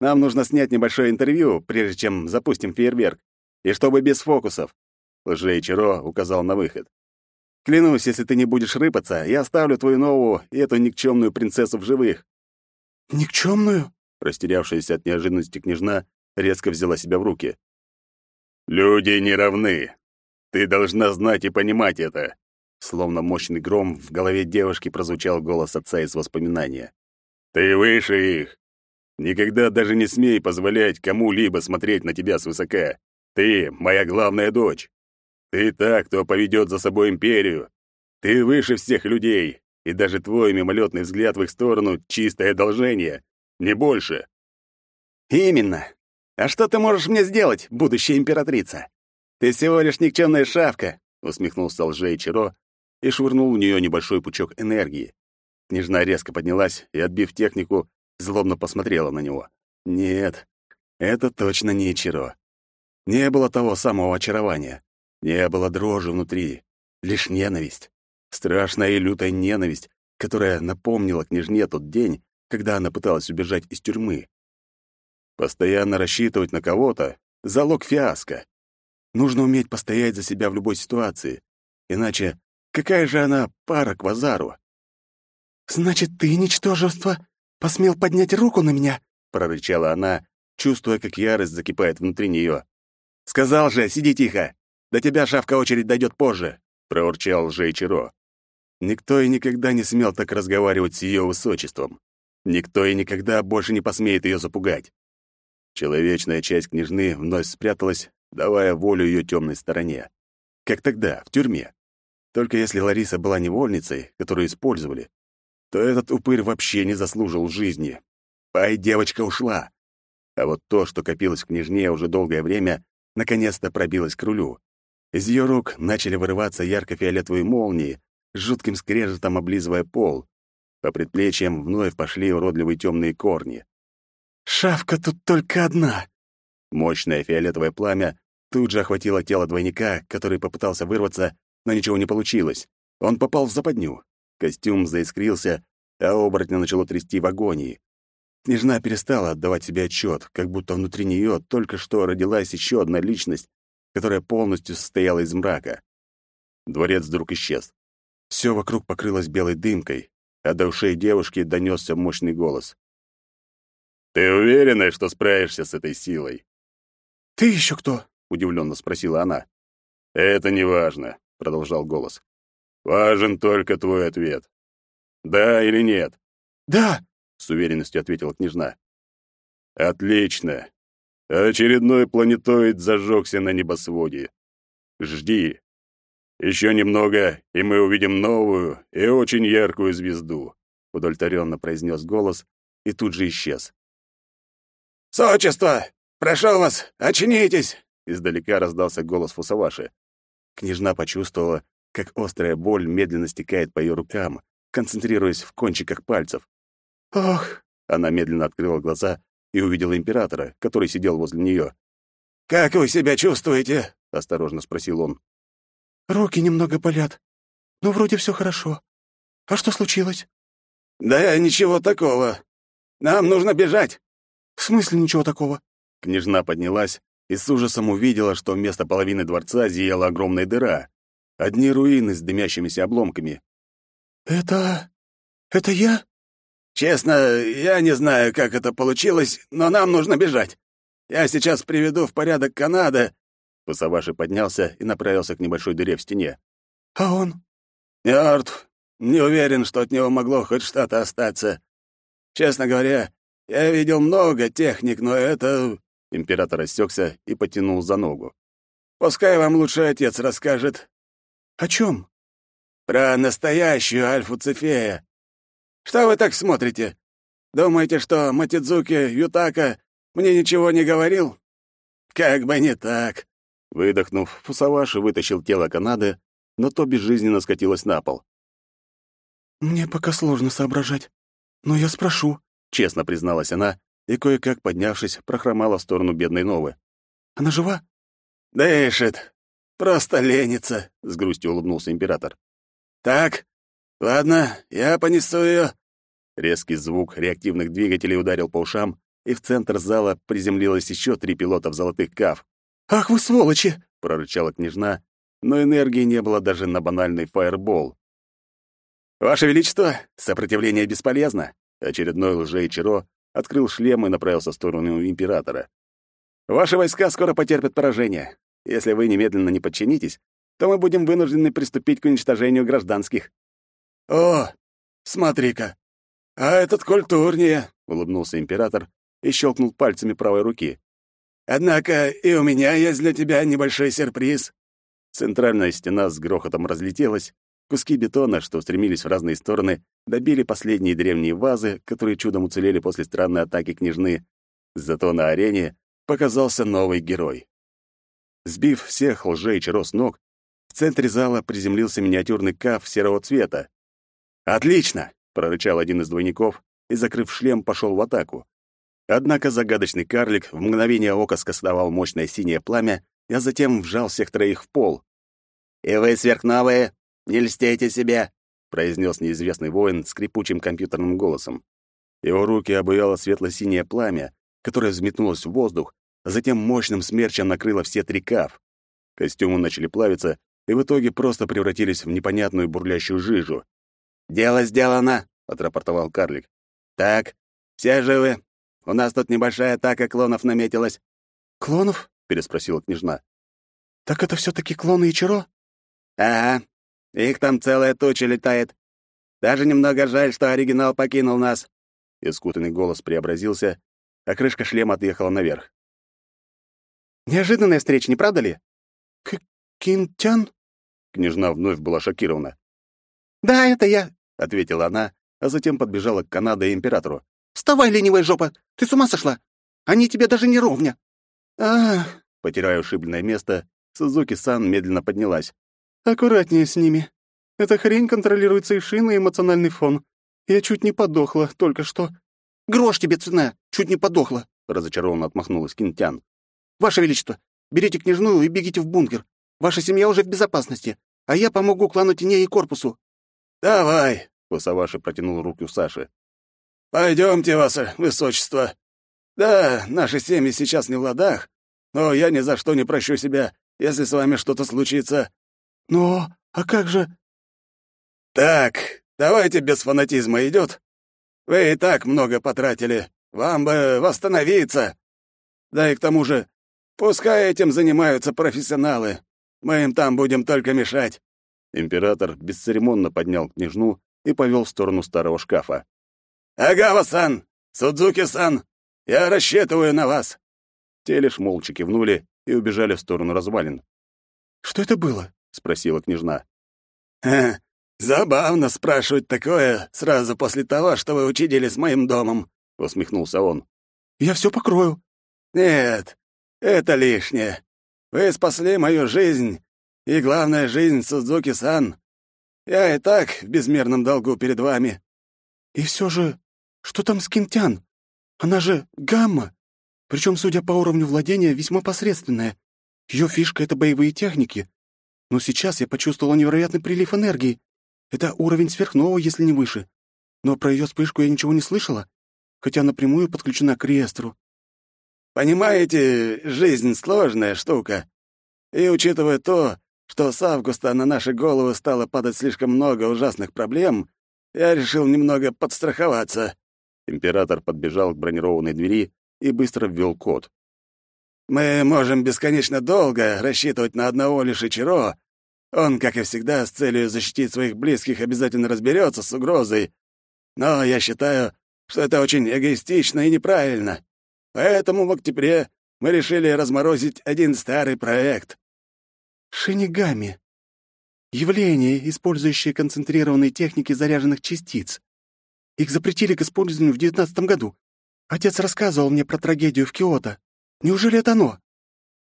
Нам нужно снять небольшое интервью, прежде чем запустим фейерверк. И чтобы без фокусов». Лжей Чиро указал на выход. «Клянусь, если ты не будешь рыпаться, я оставлю твою новую и эту никчемную принцессу в живых». «Никчемную?» Растерявшаяся от неожиданности княжна резко взяла себя в руки. «Люди не равны. Ты должна знать и понимать это». Словно мощный гром в голове девушки прозвучал голос отца из воспоминания. «Ты выше их. Никогда даже не смей позволять кому-либо смотреть на тебя свысока. Ты — моя главная дочь. Ты та, кто поведет за собой империю. Ты выше всех людей, и даже твой мимолетный взгляд в их сторону — чистое одолжение. Не больше. Именно. А что ты можешь мне сделать, будущая императрица? Ты всего лишь никчемная шавка, усмехнулся лжей Чиро и швырнул в нее небольшой пучок энергии. Княжна резко поднялась и, отбив технику, злобно посмотрела на него. Нет, это точно не Чиро. Не было того самого очарования. Не было дрожи внутри. Лишь ненависть. Страшная и лютая ненависть, которая напомнила княжне тот день, когда она пыталась убежать из тюрьмы. Постоянно рассчитывать на кого-то — залог фиаско. Нужно уметь постоять за себя в любой ситуации. Иначе какая же она пара к Вазару? «Значит, ты, ничтожество, посмел поднять руку на меня?» — прорычала она, чувствуя, как ярость закипает внутри нее. «Сказал же, сиди тихо! До тебя, шавка, очередь дойдет позже!» — проурчал Жейчиро. Никто и никогда не смел так разговаривать с ее высочеством. Никто и никогда больше не посмеет ее запугать. Человечная часть княжны вновь спряталась, давая волю ее темной стороне. Как тогда, в тюрьме. Только если Лариса была невольницей, которую использовали, то этот упырь вообще не заслужил жизни. Ай, девочка ушла. А вот то, что копилось в княжне уже долгое время, наконец-то пробилось к рулю. Из ее рук начали вырываться ярко-фиолетовые молнии, жутким скрежетом облизывая пол, по предплечьям вновь пошли уродливые темные корни. «Шавка тут только одна!» Мощное фиолетовое пламя тут же охватило тело двойника, который попытался вырваться, но ничего не получилось. Он попал в западню. Костюм заискрился, а оборотня начало трясти в агонии. Княжна перестала отдавать себе отчет, как будто внутри нее только что родилась еще одна личность, которая полностью состояла из мрака. Дворец вдруг исчез. Все вокруг покрылось белой дымкой, а до ушей девушки донесся мощный голос. «Ты уверена, что справишься с этой силой?» «Ты еще кто?» — удивленно спросила она. «Это не важно», — продолжал голос. «Важен только твой ответ. Да или нет?» «Да», — с уверенностью ответила княжна. Отлично. Очередной планетоид зажегся на небосводе. Жди. Еще немного, и мы увидим новую и очень яркую звезду, удовлетворенно произнес голос и тут же исчез. «Сочество! Прошу вас, очнитесь!» Издалека раздался голос Фусаваши. Княжна почувствовала, как острая боль медленно стекает по ее рукам, концентрируясь в кончиках пальцев. «Ох!» Она медленно открыла глаза и увидела императора, который сидел возле нее. «Как вы себя чувствуете?» — осторожно спросил он. «Руки немного болят, но вроде все хорошо. А что случилось?» «Да ничего такого. Нам нужно бежать». «В смысле ничего такого?» Княжна поднялась и с ужасом увидела, что вместо половины дворца зияла огромная дыра. Одни руины с дымящимися обломками. «Это... это я?» Честно, я не знаю, как это получилось, но нам нужно бежать. Я сейчас приведу в порядок Канада. Пасаваши поднялся и направился к небольшой дыре в стене. А он? Мертв. Не уверен, что от него могло хоть что-то остаться. Честно говоря, я видел много техник, но это... Император рассекся и потянул за ногу. Пускай вам лучше отец расскажет. О чем? Про настоящую Альфу Цефея. Что вы так смотрите? Думаете, что Матидзуки Ютака мне ничего не говорил? Как бы не так. Выдохнув, Фусаваши вытащил тело Канады, но то безжизненно скатилось на пол. «Мне пока сложно соображать, но я спрошу», — честно призналась она и, кое-как поднявшись, прохромала в сторону бедной Новы. «Она жива?» «Дышит. Просто ленится», — с грустью улыбнулся император. «Так, ладно, я понесу ее. Резкий звук реактивных двигателей ударил по ушам, и в центр зала приземлилось еще три пилота в золотых каф. «Ах вы сволочи!» — прорычала княжна, но энергии не было даже на банальный фаербол. «Ваше Величество, сопротивление бесполезно!» Очередной лжей Чиро открыл шлем и направился в сторону императора. «Ваши войска скоро потерпят поражение. Если вы немедленно не подчинитесь, то мы будем вынуждены приступить к уничтожению гражданских». «О, смотри-ка, а этот культурнее!» — улыбнулся император и щелкнул пальцами правой руки. «Однако и у меня есть для тебя небольшой сюрприз». Центральная стена с грохотом разлетелась, куски бетона, что устремились в разные стороны, добили последние древние вазы, которые чудом уцелели после странной атаки княжны. Зато на арене показался новый герой. Сбив всех лжей чаро с ног, в центре зала приземлился миниатюрный каф серого цвета. «Отлично!» — прорычал один из двойников и, закрыв шлем, пошел в атаку. Однако загадочный карлик в мгновение ока скостовал мощное синее пламя, а затем вжал всех троих в пол. «И вы, сверхновые, не льстите себе!» — произнес неизвестный воин скрипучим компьютерным голосом. Его руки обуяло светло-синее пламя, которое взметнулось в воздух, а затем мощным смерчем накрыло все три каф. Костюмы начали плавиться и в итоге просто превратились в непонятную бурлящую жижу. «Дело сделано!» — отрапортовал карлик. «Так, все живы. У нас тут небольшая атака клонов наметилась». «Клонов?» — переспросила княжна. «Так это все таки клоны Ичиро?» «Ага. Их там целая туча летает. Даже немного жаль, что оригинал покинул нас». Искутанный голос преобразился, а крышка шлема отъехала наверх. «Неожиданная встреча, не правда ли?» К «Кинтян?» Княжна вновь была шокирована. «Да, это я», — ответила она, а затем подбежала к Канаде и императору. «Вставай, ленивая жопа! Ты с ума сошла? Они тебе даже не ровня!» «Ах!» — потеряя ушибленное место, Сузуки-сан медленно поднялась. «Аккуратнее с ними. Эта хрень контролирует Сейшин и эмоциональный фон. Я чуть не подохла только что». «Грош тебе цена! Чуть не подохла!» — разочарованно отмахнулась Кинтян. «Ваше Величество, берите княжную и бегите в бункер. Ваша семья уже в безопасности, а я помогу клану теней и корпусу». «Давай!» — Кусаваши протянул руку Саше. «Пойдемте, ваше высочество. Да, наши семьи сейчас не в ладах, но я ни за что не прощу себя, если с вами что-то случится». «Но, а как же...» «Так, давайте без фанатизма идет. Вы и так много потратили. Вам бы восстановиться. Да и к тому же, пускай этим занимаются профессионалы. Мы им там будем только мешать». Император бесцеремонно поднял княжну и повел в сторону старого шкафа. «Агава-сан! Судзуки-сан! Я рассчитываю на вас!» Те лишь молча кивнули и убежали в сторону развалин. «Что это было?» — спросила княжна. «Ха, забавно спрашивать такое сразу после того, что вы учинили с моим домом», — усмехнулся он. «Я все покрою». «Нет, это лишнее. Вы спасли мою жизнь, и, главное, жизнь Судзуки-сан. Я и так в безмерном долгу перед вами». «И все же, что там с Кинтян? Она же гамма, причем, судя по уровню владения, весьма посредственная. Ее фишка — это боевые техники. Но сейчас я почувствовал невероятный прилив энергии. Это уровень сверхнового, если не выше. Но про ее вспышку я ничего не слышала, хотя напрямую подключена к реестру. Понимаете, жизнь — сложная штука. И учитывая то, что с августа на наши головы стало падать слишком много ужасных проблем, я решил немного подстраховаться. Император подбежал к бронированной двери и быстро ввел код. «Мы можем бесконечно долго рассчитывать на одного лишь Ичиро. Он, как и всегда, с целью защитить своих близких обязательно разберется с угрозой. Но я считаю, что это очень эгоистично и неправильно. Поэтому в октябре мы решили разморозить один старый проект». «Шинигами. Явление, использующее концентрированные техники заряженных частиц. Их запретили к использованию в девятнадцатом году. Отец рассказывал мне про трагедию в Киото. Неужели это оно?»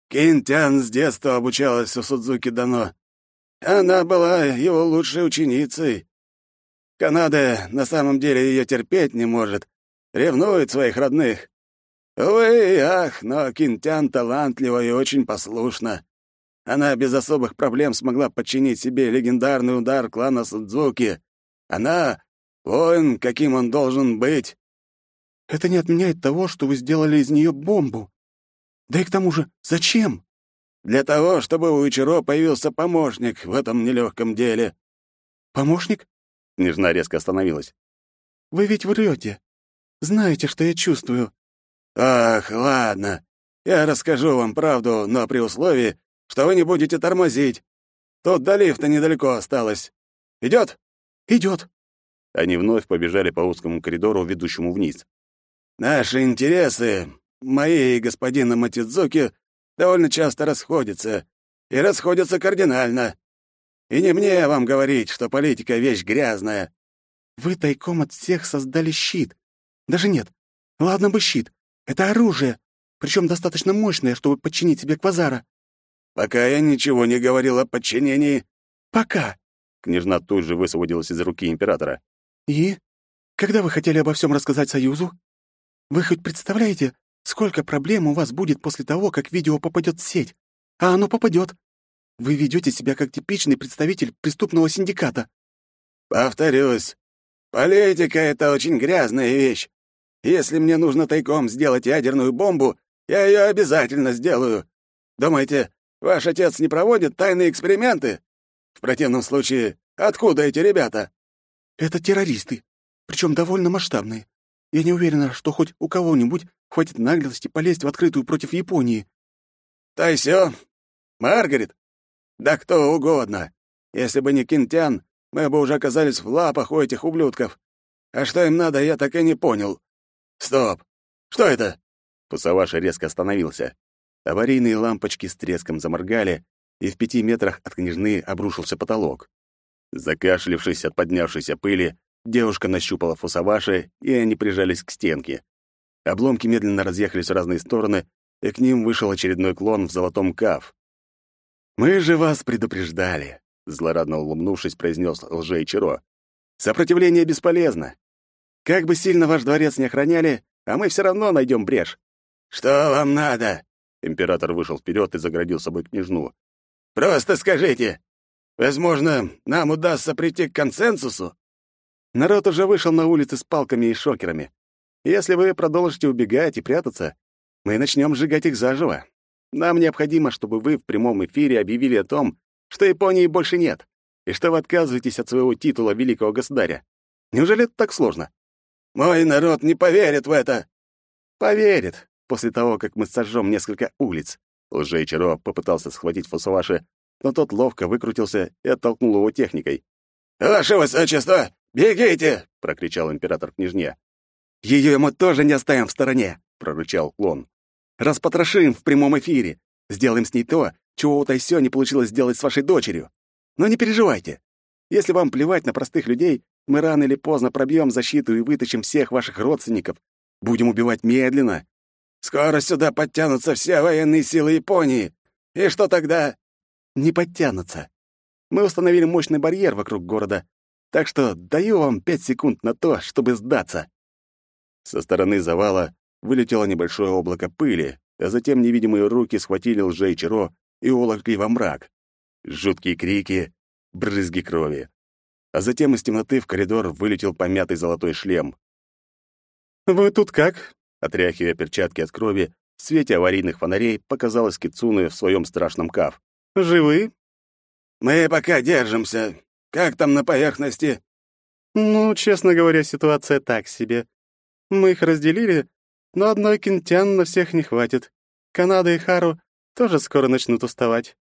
Кинтян с детства обучалась у Судзуки Дано. Она была его лучшей ученицей. Канада на самом деле ее терпеть не может, ревнует своих родных. Увы ах, но Кинтян талантлива и очень послушна. Она без особых проблем смогла подчинить себе легендарный удар клана Судзуки. Она Воин, каким он должен быть. Это не отменяет того, что вы сделали из нее бомбу. Да и к тому же, зачем? Для того, чтобы у Ичиро появился помощник в этом нелегком деле. Помощник? Княжна резко остановилась. Вы ведь врете. Знаете, что я чувствую. Ах, ладно. Я расскажу вам правду, но при условии, что вы не будете тормозить. Тут до лифта недалеко осталось. Идет? Идет. Они вновь побежали по узкому коридору, ведущему вниз. «Наши интересы, мои и господина Матидзуки, довольно часто расходятся, и расходятся кардинально. И не мне вам говорить, что политика — вещь грязная». «Вы тайком от всех создали щит. Даже нет. Ладно бы щит. Это оружие, причем достаточно мощное, чтобы подчинить себе Квазара». «Пока я ничего не говорил о подчинении». «Пока». Княжна тут же высвободилась из руки императора. «И? Когда вы хотели обо всем рассказать Союзу? Вы хоть представляете, сколько проблем у вас будет после того, как видео попадет в сеть? А оно попадет. Вы ведете себя как типичный представитель преступного синдиката». «Повторюсь, политика — это очень грязная вещь. Если мне нужно тайком сделать ядерную бомбу, я ее обязательно сделаю. Думаете, ваш отец не проводит тайные эксперименты? В противном случае, откуда эти ребята?» Это террористы, причем довольно масштабные. Я не уверена, что хоть у кого-нибудь хватит наглости полезть в открытую против Японии. Тайсё? Маргарет? Да кто угодно. Если бы не Кинтян, мы бы уже оказались в лапах у этих ублюдков. А что им надо, я так и не понял. Стоп! Что это? Пусаваша резко остановился. Аварийные лампочки с треском заморгали, и в пяти метрах от княжны обрушился потолок. Закашлившись от поднявшейся пыли, девушка нащупала фусаваши, и они прижались к стенке. Обломки медленно разъехались в разные стороны, и к ним вышел очередной клон в золотом каф. «Мы же вас предупреждали», — злорадно улыбнувшись, произнес лжей Чиро. «Сопротивление бесполезно. Как бы сильно ваш дворец не охраняли, а мы все равно найдем брешь». «Что вам надо?» Император вышел вперед и заградил собой княжну. «Просто скажите, Возможно, нам удастся прийти к консенсусу. Народ уже вышел на улицы с палками и шокерами. Если вы продолжите убегать и прятаться, мы начнем сжигать их заживо. Нам необходимо, чтобы вы в прямом эфире объявили о том, что Японии больше нет, и что вы отказываетесь от своего титула великого государя. Неужели это так сложно? Мой народ не поверит в это. Поверит, после того, как мы сожжем несколько улиц. Лжей Чаро попытался схватить Фусаваши, но тот ловко выкрутился и оттолкнул его техникой. «Ваше высочество, бегите!» — прокричал император княжне. «Ее мы тоже не оставим в стороне!» прорычал клон. «Распотрошим в прямом эфире! Сделаем с ней то, чего у Тайсё не получилось сделать с вашей дочерью. Но не переживайте. Если вам плевать на простых людей, мы рано или поздно пробьем защиту и вытащим всех ваших родственников. Будем убивать медленно. Скоро сюда подтянутся все военные силы Японии. И что тогда? Не подтянутся. Мы установили мощный барьер вокруг города, так что даю вам пять секунд на то, чтобы сдаться». Со стороны завала вылетело небольшое облако пыли, а затем невидимые руки схватили лжей Чиро и улокли во мрак. Жуткие крики, брызги крови. А затем из темноты в коридор вылетел помятый золотой шлем. «Вы тут как?» Отряхивая перчатки от крови, в свете аварийных фонарей показалась Кицуне в своем страшном каф. «Живы?» «Мы пока держимся. Как там на поверхности?» «Ну, честно говоря, ситуация так себе. Мы их разделили, но одной кентян на всех не хватит. Канада и Хару тоже скоро начнут уставать.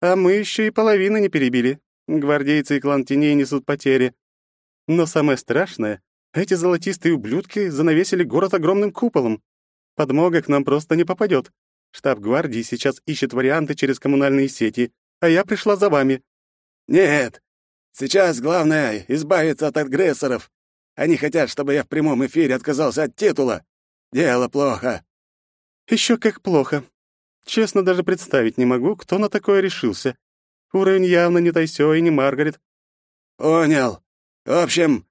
А мы еще и половины не перебили. Гвардейцы и клан теней несут потери. Но самое страшное, эти золотистые ублюдки занавесили город огромным куполом. Подмога к нам просто не попадет. Штаб гвардии сейчас ищет варианты через коммунальные сети, а я пришла за вами». «Нет, сейчас главное — избавиться от агрессоров. Они хотят, чтобы я в прямом эфире отказался от титула. Дело плохо». Еще как плохо. Честно, даже представить не могу, кто на такое решился. Уровень явно не Тайсё и не Маргарет. «Понял. В общем,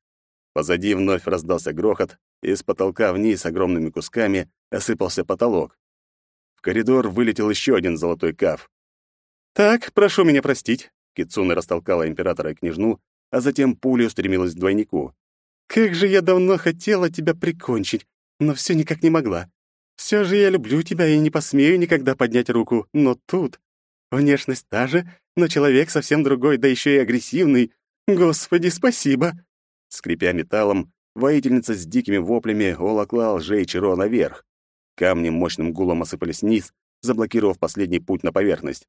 Позади вновь раздался грохот, и с потолка вниз огромными кусками осыпался потолок. Коридор вылетел еще один золотой каф. «Так, прошу меня простить», — Кицуна растолкала императора и княжну, а затем пулей устремилась к двойнику. «Как же я давно хотела тебя прикончить, но все никак не могла. Все же я люблю тебя и не посмею никогда поднять руку, но тут... Внешность та же, но человек совсем другой, да еще и агрессивный. Господи, спасибо!» Скрипя металлом, воительница с дикими воплями волокла лжей Чиро наверх. Камни мощным гулом осыпались вниз, заблокировав последний путь на поверхность.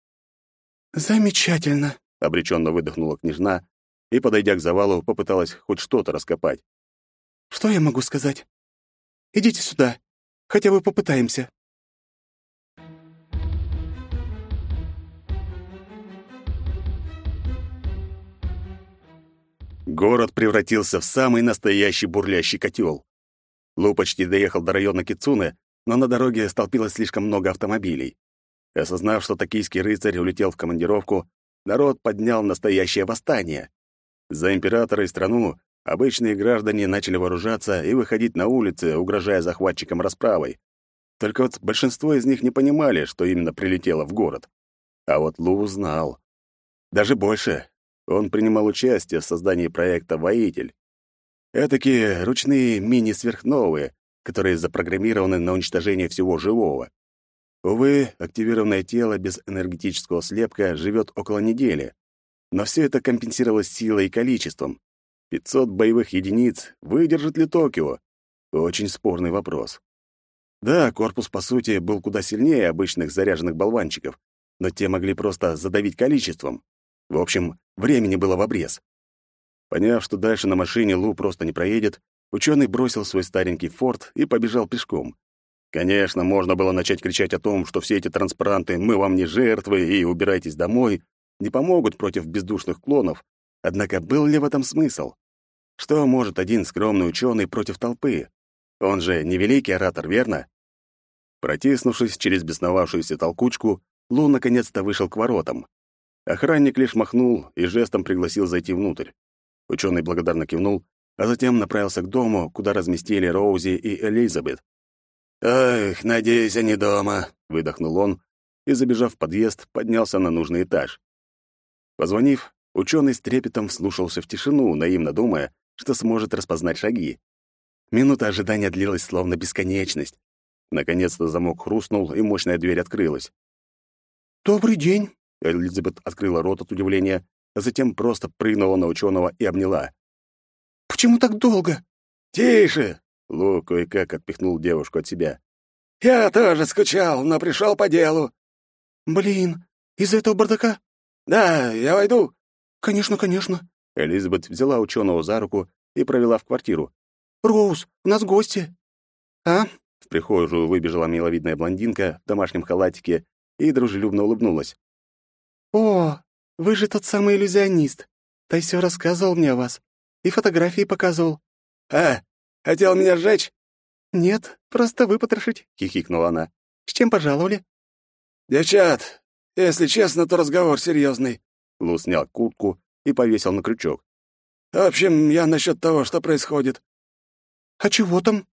«Замечательно», — обреченно выдохнула княжна и, подойдя к завалу, попыталась хоть что-то раскопать. «Что я могу сказать? Идите сюда, хотя бы попытаемся». Город превратился в самый настоящий бурлящий котел. Лу почти доехал до района Кицуны, но на дороге столпилось слишком много автомобилей. Осознав, что токийский рыцарь улетел в командировку, народ поднял настоящее восстание. За императора и страну обычные граждане начали вооружаться и выходить на улицы, угрожая захватчикам расправой. Только вот большинство из них не понимали, что именно прилетело в город. А вот Лу знал. Даже больше, он принимал участие в создании проекта «Воитель». Этакие ручные мини-сверхновые, которые запрограммированы на уничтожение всего живого. Увы, активированное тело без энергетического слепка живет около недели. Но все это компенсировалось силой и количеством. 500 боевых единиц выдержит ли Токио? Очень спорный вопрос. Да, корпус, по сути, был куда сильнее обычных заряженных болванчиков, но те могли просто задавить количеством. В общем, времени было в обрез. Поняв, что дальше на машине Лу просто не проедет, ученый бросил свой старенький форт и побежал пешком. Конечно, можно было начать кричать о том, что все эти транспаранты «мы вам не жертвы» и «убирайтесь домой» не помогут против бездушных клонов, однако был ли в этом смысл? Что может один скромный ученый против толпы? Он же не великий оратор, верно? Протиснувшись через бесновавшуюся толкучку, Лу наконец-то вышел к воротам. Охранник лишь махнул и жестом пригласил зайти внутрь. Ученый благодарно кивнул, а затем направился к дому, куда разместили Роузи и Элизабет. «Эх, надеюсь, они дома», — выдохнул он и, забежав в подъезд, поднялся на нужный этаж. Позвонив, ученый с трепетом вслушался в тишину, наивно думая, что сможет распознать шаги. Минута ожидания длилась словно бесконечность. Наконец-то замок хрустнул, и мощная дверь открылась. «Добрый день», Элизабет открыла рот от удивления, а затем просто прыгнула на ученого и обняла. «Почему так долго?» «Тише!» — Лу кое-как отпихнул девушку от себя. «Я тоже скучал, но пришел по делу». «Блин, из-за этого бардака?» «Да, я войду». «Конечно, конечно». Элизабет взяла ученого за руку и провела в квартиру. «Роуз, у нас гости». «А, В прихожую выбежала миловидная блондинка в домашнем халатике и дружелюбно улыбнулась. «О, вы же тот самый иллюзионист. Тайсё рассказывал мне о вас. И фотографии показывал». «А, хотел меня сжечь?» «Нет, просто выпотрошить», — хихикнула она. «С чем пожаловали?» «Девчат, если честно, то разговор серьезный. Лу снял куртку и повесил на крючок. «В общем, я насчет того, что происходит». «А чего там?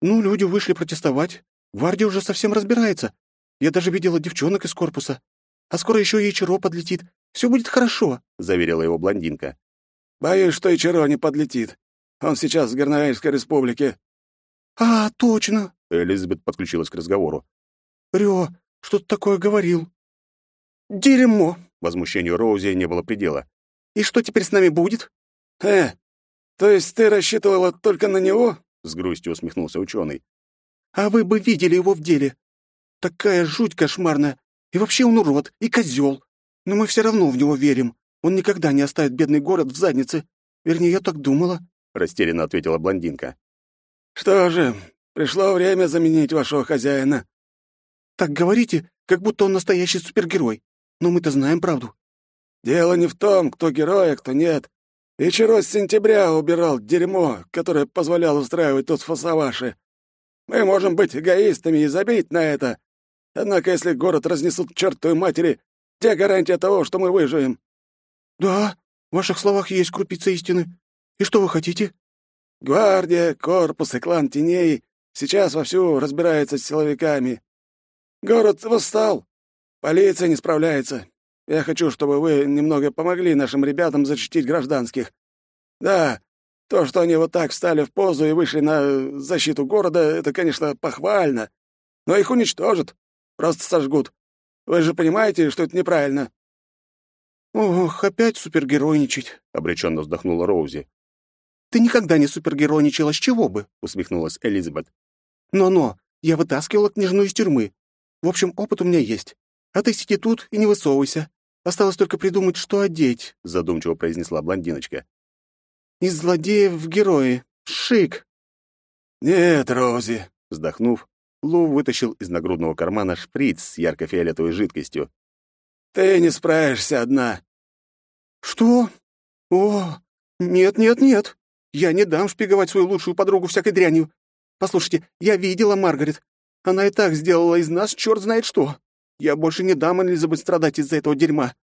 Ну, люди вышли протестовать. Гвардия уже совсем разбирается. Я даже видела девчонок из корпуса. А скоро еще и Ичиро подлетит. Все будет хорошо», — заверила его блондинка. «Боюсь, что Ичиро не подлетит. Он сейчас в Горноэльской республике». «А, точно!» — Элизабет подключилась к разговору. «Рё, что-то такое говорил». «Дерьмо!» — возмущению Роузи не было предела. «И что теперь с нами будет?» «Э, то есть ты рассчитывала только на него?» — с грустью усмехнулся ученый. «А вы бы видели его в деле. Такая жуть кошмарная. И вообще он урод, и козел. Но мы все равно в него верим. Он никогда не оставит бедный город в заднице. Вернее, я так думала», — растерянно ответила блондинка. «Что же, пришло время заменить вашего хозяина». «Так говорите, как будто он настоящий супергерой. Но мы-то знаем правду». «Дело не в том, кто герой, а кто нет. Ичиро с сентября убирал дерьмо, которое позволяло устраивать тут фасаваши. Мы можем быть эгоистами и забить на это. Однако если город разнесут к чертовой матери, где гарантия того, что мы выживем?» «Да, в ваших словах есть крупица истины. И что вы хотите?» «Гвардия, корпус и клан теней сейчас вовсю разбираются с силовиками. Город восстал. Полиция не справляется. Я хочу, чтобы вы немного помогли нашим ребятам защитить гражданских. Да, то, что они вот так встали в позу и вышли на защиту города, это, конечно, похвально. Но их уничтожат. Просто сожгут. Вы же понимаете, что это неправильно. «Ох, опять супергеройничать», — обреченно вздохнула Роузи. «Ты никогда не супергеройничала, с чего бы?» — усмехнулась Элизабет. «Но-но, я вытаскивала княжну из тюрьмы. В общем, опыт у меня есть. А ты сиди тут и не высовывайся. Осталось только придумать, что одеть», — задумчиво произнесла блондиночка. «Из злодеев в герои. Шик!» «Нет, Рози», — вздохнув, Лу вытащил из нагрудного кармана шприц с ярко-фиолетовой жидкостью. «Ты не справишься одна». «Что? О, нет-нет-нет. Я не дам шпиговать свою лучшую подругу всякой дрянью. Послушайте, я видела Маргарет. Она и так сделала из нас черт знает что. Я больше не дам Элизабет страдать из-за этого дерьма.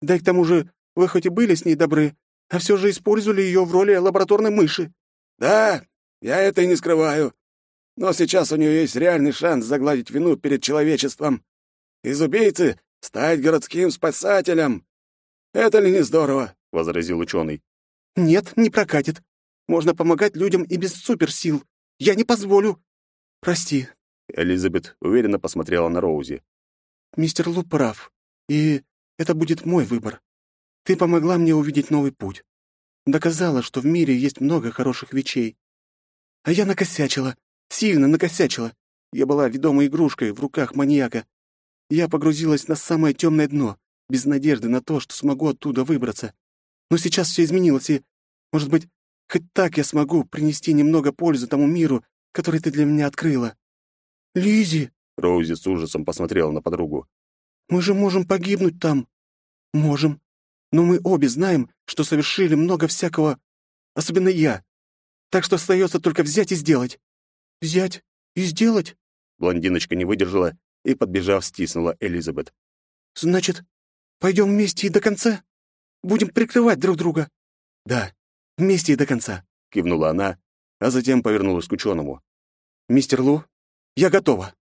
Да и к тому же, вы хоть и были с ней добры, а все же использовали ее в роли лабораторной мыши». «Да, я это и не скрываю. Но сейчас у нее есть реальный шанс загладить вину перед человечеством. Из убийцы стать городским спасателем. Это ли не здорово?» — возразил ученый. «Нет, не прокатит. Можно помогать людям и без суперсил. Я не позволю. Прости». Элизабет уверенно посмотрела на Роузи. «Мистер Лу прав. И это будет мой выбор. Ты помогла мне увидеть новый путь. Доказала, что в мире есть много хороших вещей. А я накосячила, сильно накосячила. Я была ведомой игрушкой в руках маньяка. Я погрузилась на самое темное дно, без надежды на то, что смогу оттуда выбраться. Но сейчас все изменилось, и, может быть, хоть так я смогу принести немного пользы тому миру, который ты для меня открыла. Лизи, Роузи с ужасом посмотрела на подругу. Мы же можем погибнуть там. Можем. Но мы обе знаем, что совершили много всякого, особенно я. Так что остается только взять и сделать. Взять и сделать? Блондиночка не выдержала и, подбежав, стиснула Элизабет. Значит, пойдем вместе и до конца? Будем прикрывать друг друга? Да, вместе и до конца, кивнула она, а затем повернулась к ученому. Мистер Лу, я готова.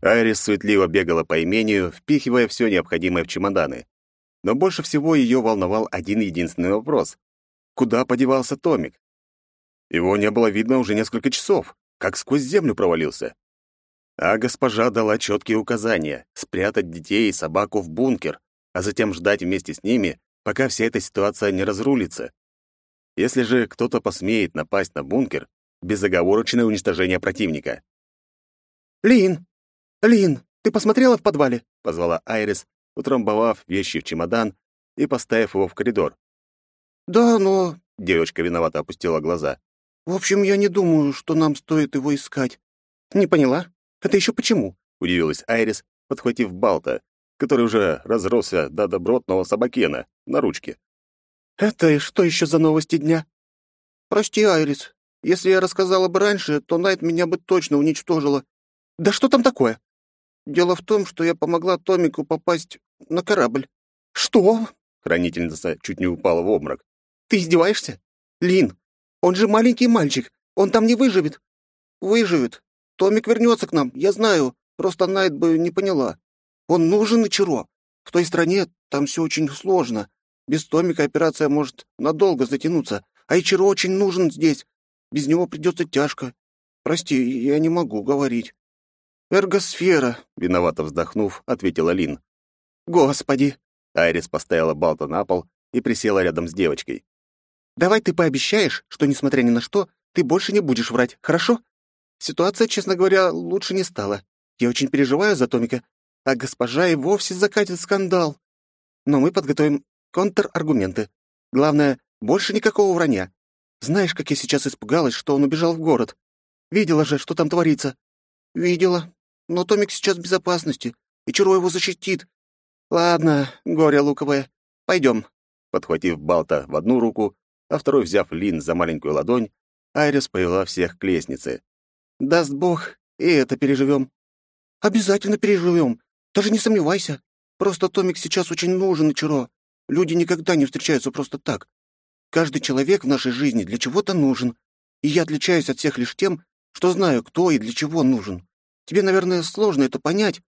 Айрис суетливо бегала по имению, впихивая все необходимое в чемоданы. Но больше всего ее волновал один единственный вопрос. Куда подевался Томик? Его не было видно уже несколько часов, как сквозь землю провалился. А госпожа дала четкие указания — спрятать детей и собаку в бункер, а затем ждать вместе с ними, пока вся эта ситуация не разрулится. Если же кто-то посмеет напасть на бункер, безоговорочное уничтожение противника. «Лин, «Лин, ты посмотрела в подвале?» — позвала Айрис, утрамбовав вещи в чемодан и поставив его в коридор. «Да, но...» — девочка виновато опустила глаза. «В общем, я не думаю, что нам стоит его искать». «Не поняла? Это еще почему?» — удивилась Айрис, подхватив Балта, который уже разросся до добротного собакена на ручке. «Это что еще за новости дня?» «Прости, Айрис. Если я рассказала бы раньше, то Найт меня бы точно уничтожила». «Да что там такое?» «Дело в том, что я помогла Томику попасть на корабль». «Что?» — хранительница чуть не упала в обморок. «Ты издеваешься? Лин, он же маленький мальчик. Он там не выживет». «Выживет. Томик вернется к нам, я знаю. Просто Найт бы не поняла. Он нужен Ичиро. В той стране там все очень сложно. Без Томика операция может надолго затянуться, а Ичиро очень нужен здесь. Без него придется тяжко. Прости, я не могу говорить». «Эргосфера», — виновато вздохнув, ответила Лин. «Господи!» — Айрис поставила Балта на пол и присела рядом с девочкой. «Давай ты пообещаешь, что, несмотря ни на что, ты больше не будешь врать, хорошо? Ситуация, честно говоря, лучше не стала. Я очень переживаю за Томика, а госпожа и вовсе закатит скандал. Но мы подготовим контраргументы. Главное, больше никакого вранья. Знаешь, как я сейчас испугалась, что он убежал в город? Видела же, что там творится. Видела. Но Томик сейчас в безопасности, и Чаро его защитит. Ладно, горе луковое, пойдем. Подхватив Балта в одну руку, а второй взяв Лин за маленькую ладонь, Айрис повела всех к лестнице. Даст Бог, и это переживем. Обязательно переживем. Даже не сомневайся. Просто Томик сейчас очень нужен, Чаро. Люди никогда не встречаются просто так. Каждый человек в нашей жизни для чего-то нужен. И я отличаюсь от всех лишь тем, что знаю, кто и для чего нужен. Тебе, наверное, сложно это понять.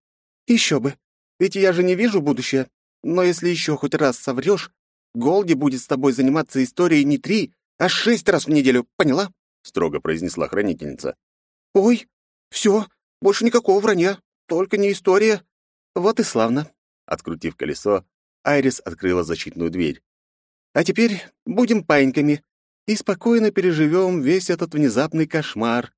Еще бы. Ведь я же не вижу будущее. Но если еще хоть раз соврешь, Голди будет с тобой заниматься историей не три, а шесть раз в неделю, поняла?» — строго произнесла хранительница. «Ой, все, больше никакого вранья, только не история. Вот и славно». Открутив колесо, Айрис открыла защитную дверь. А теперь будем паиньками и спокойно переживем весь этот внезапный кошмар.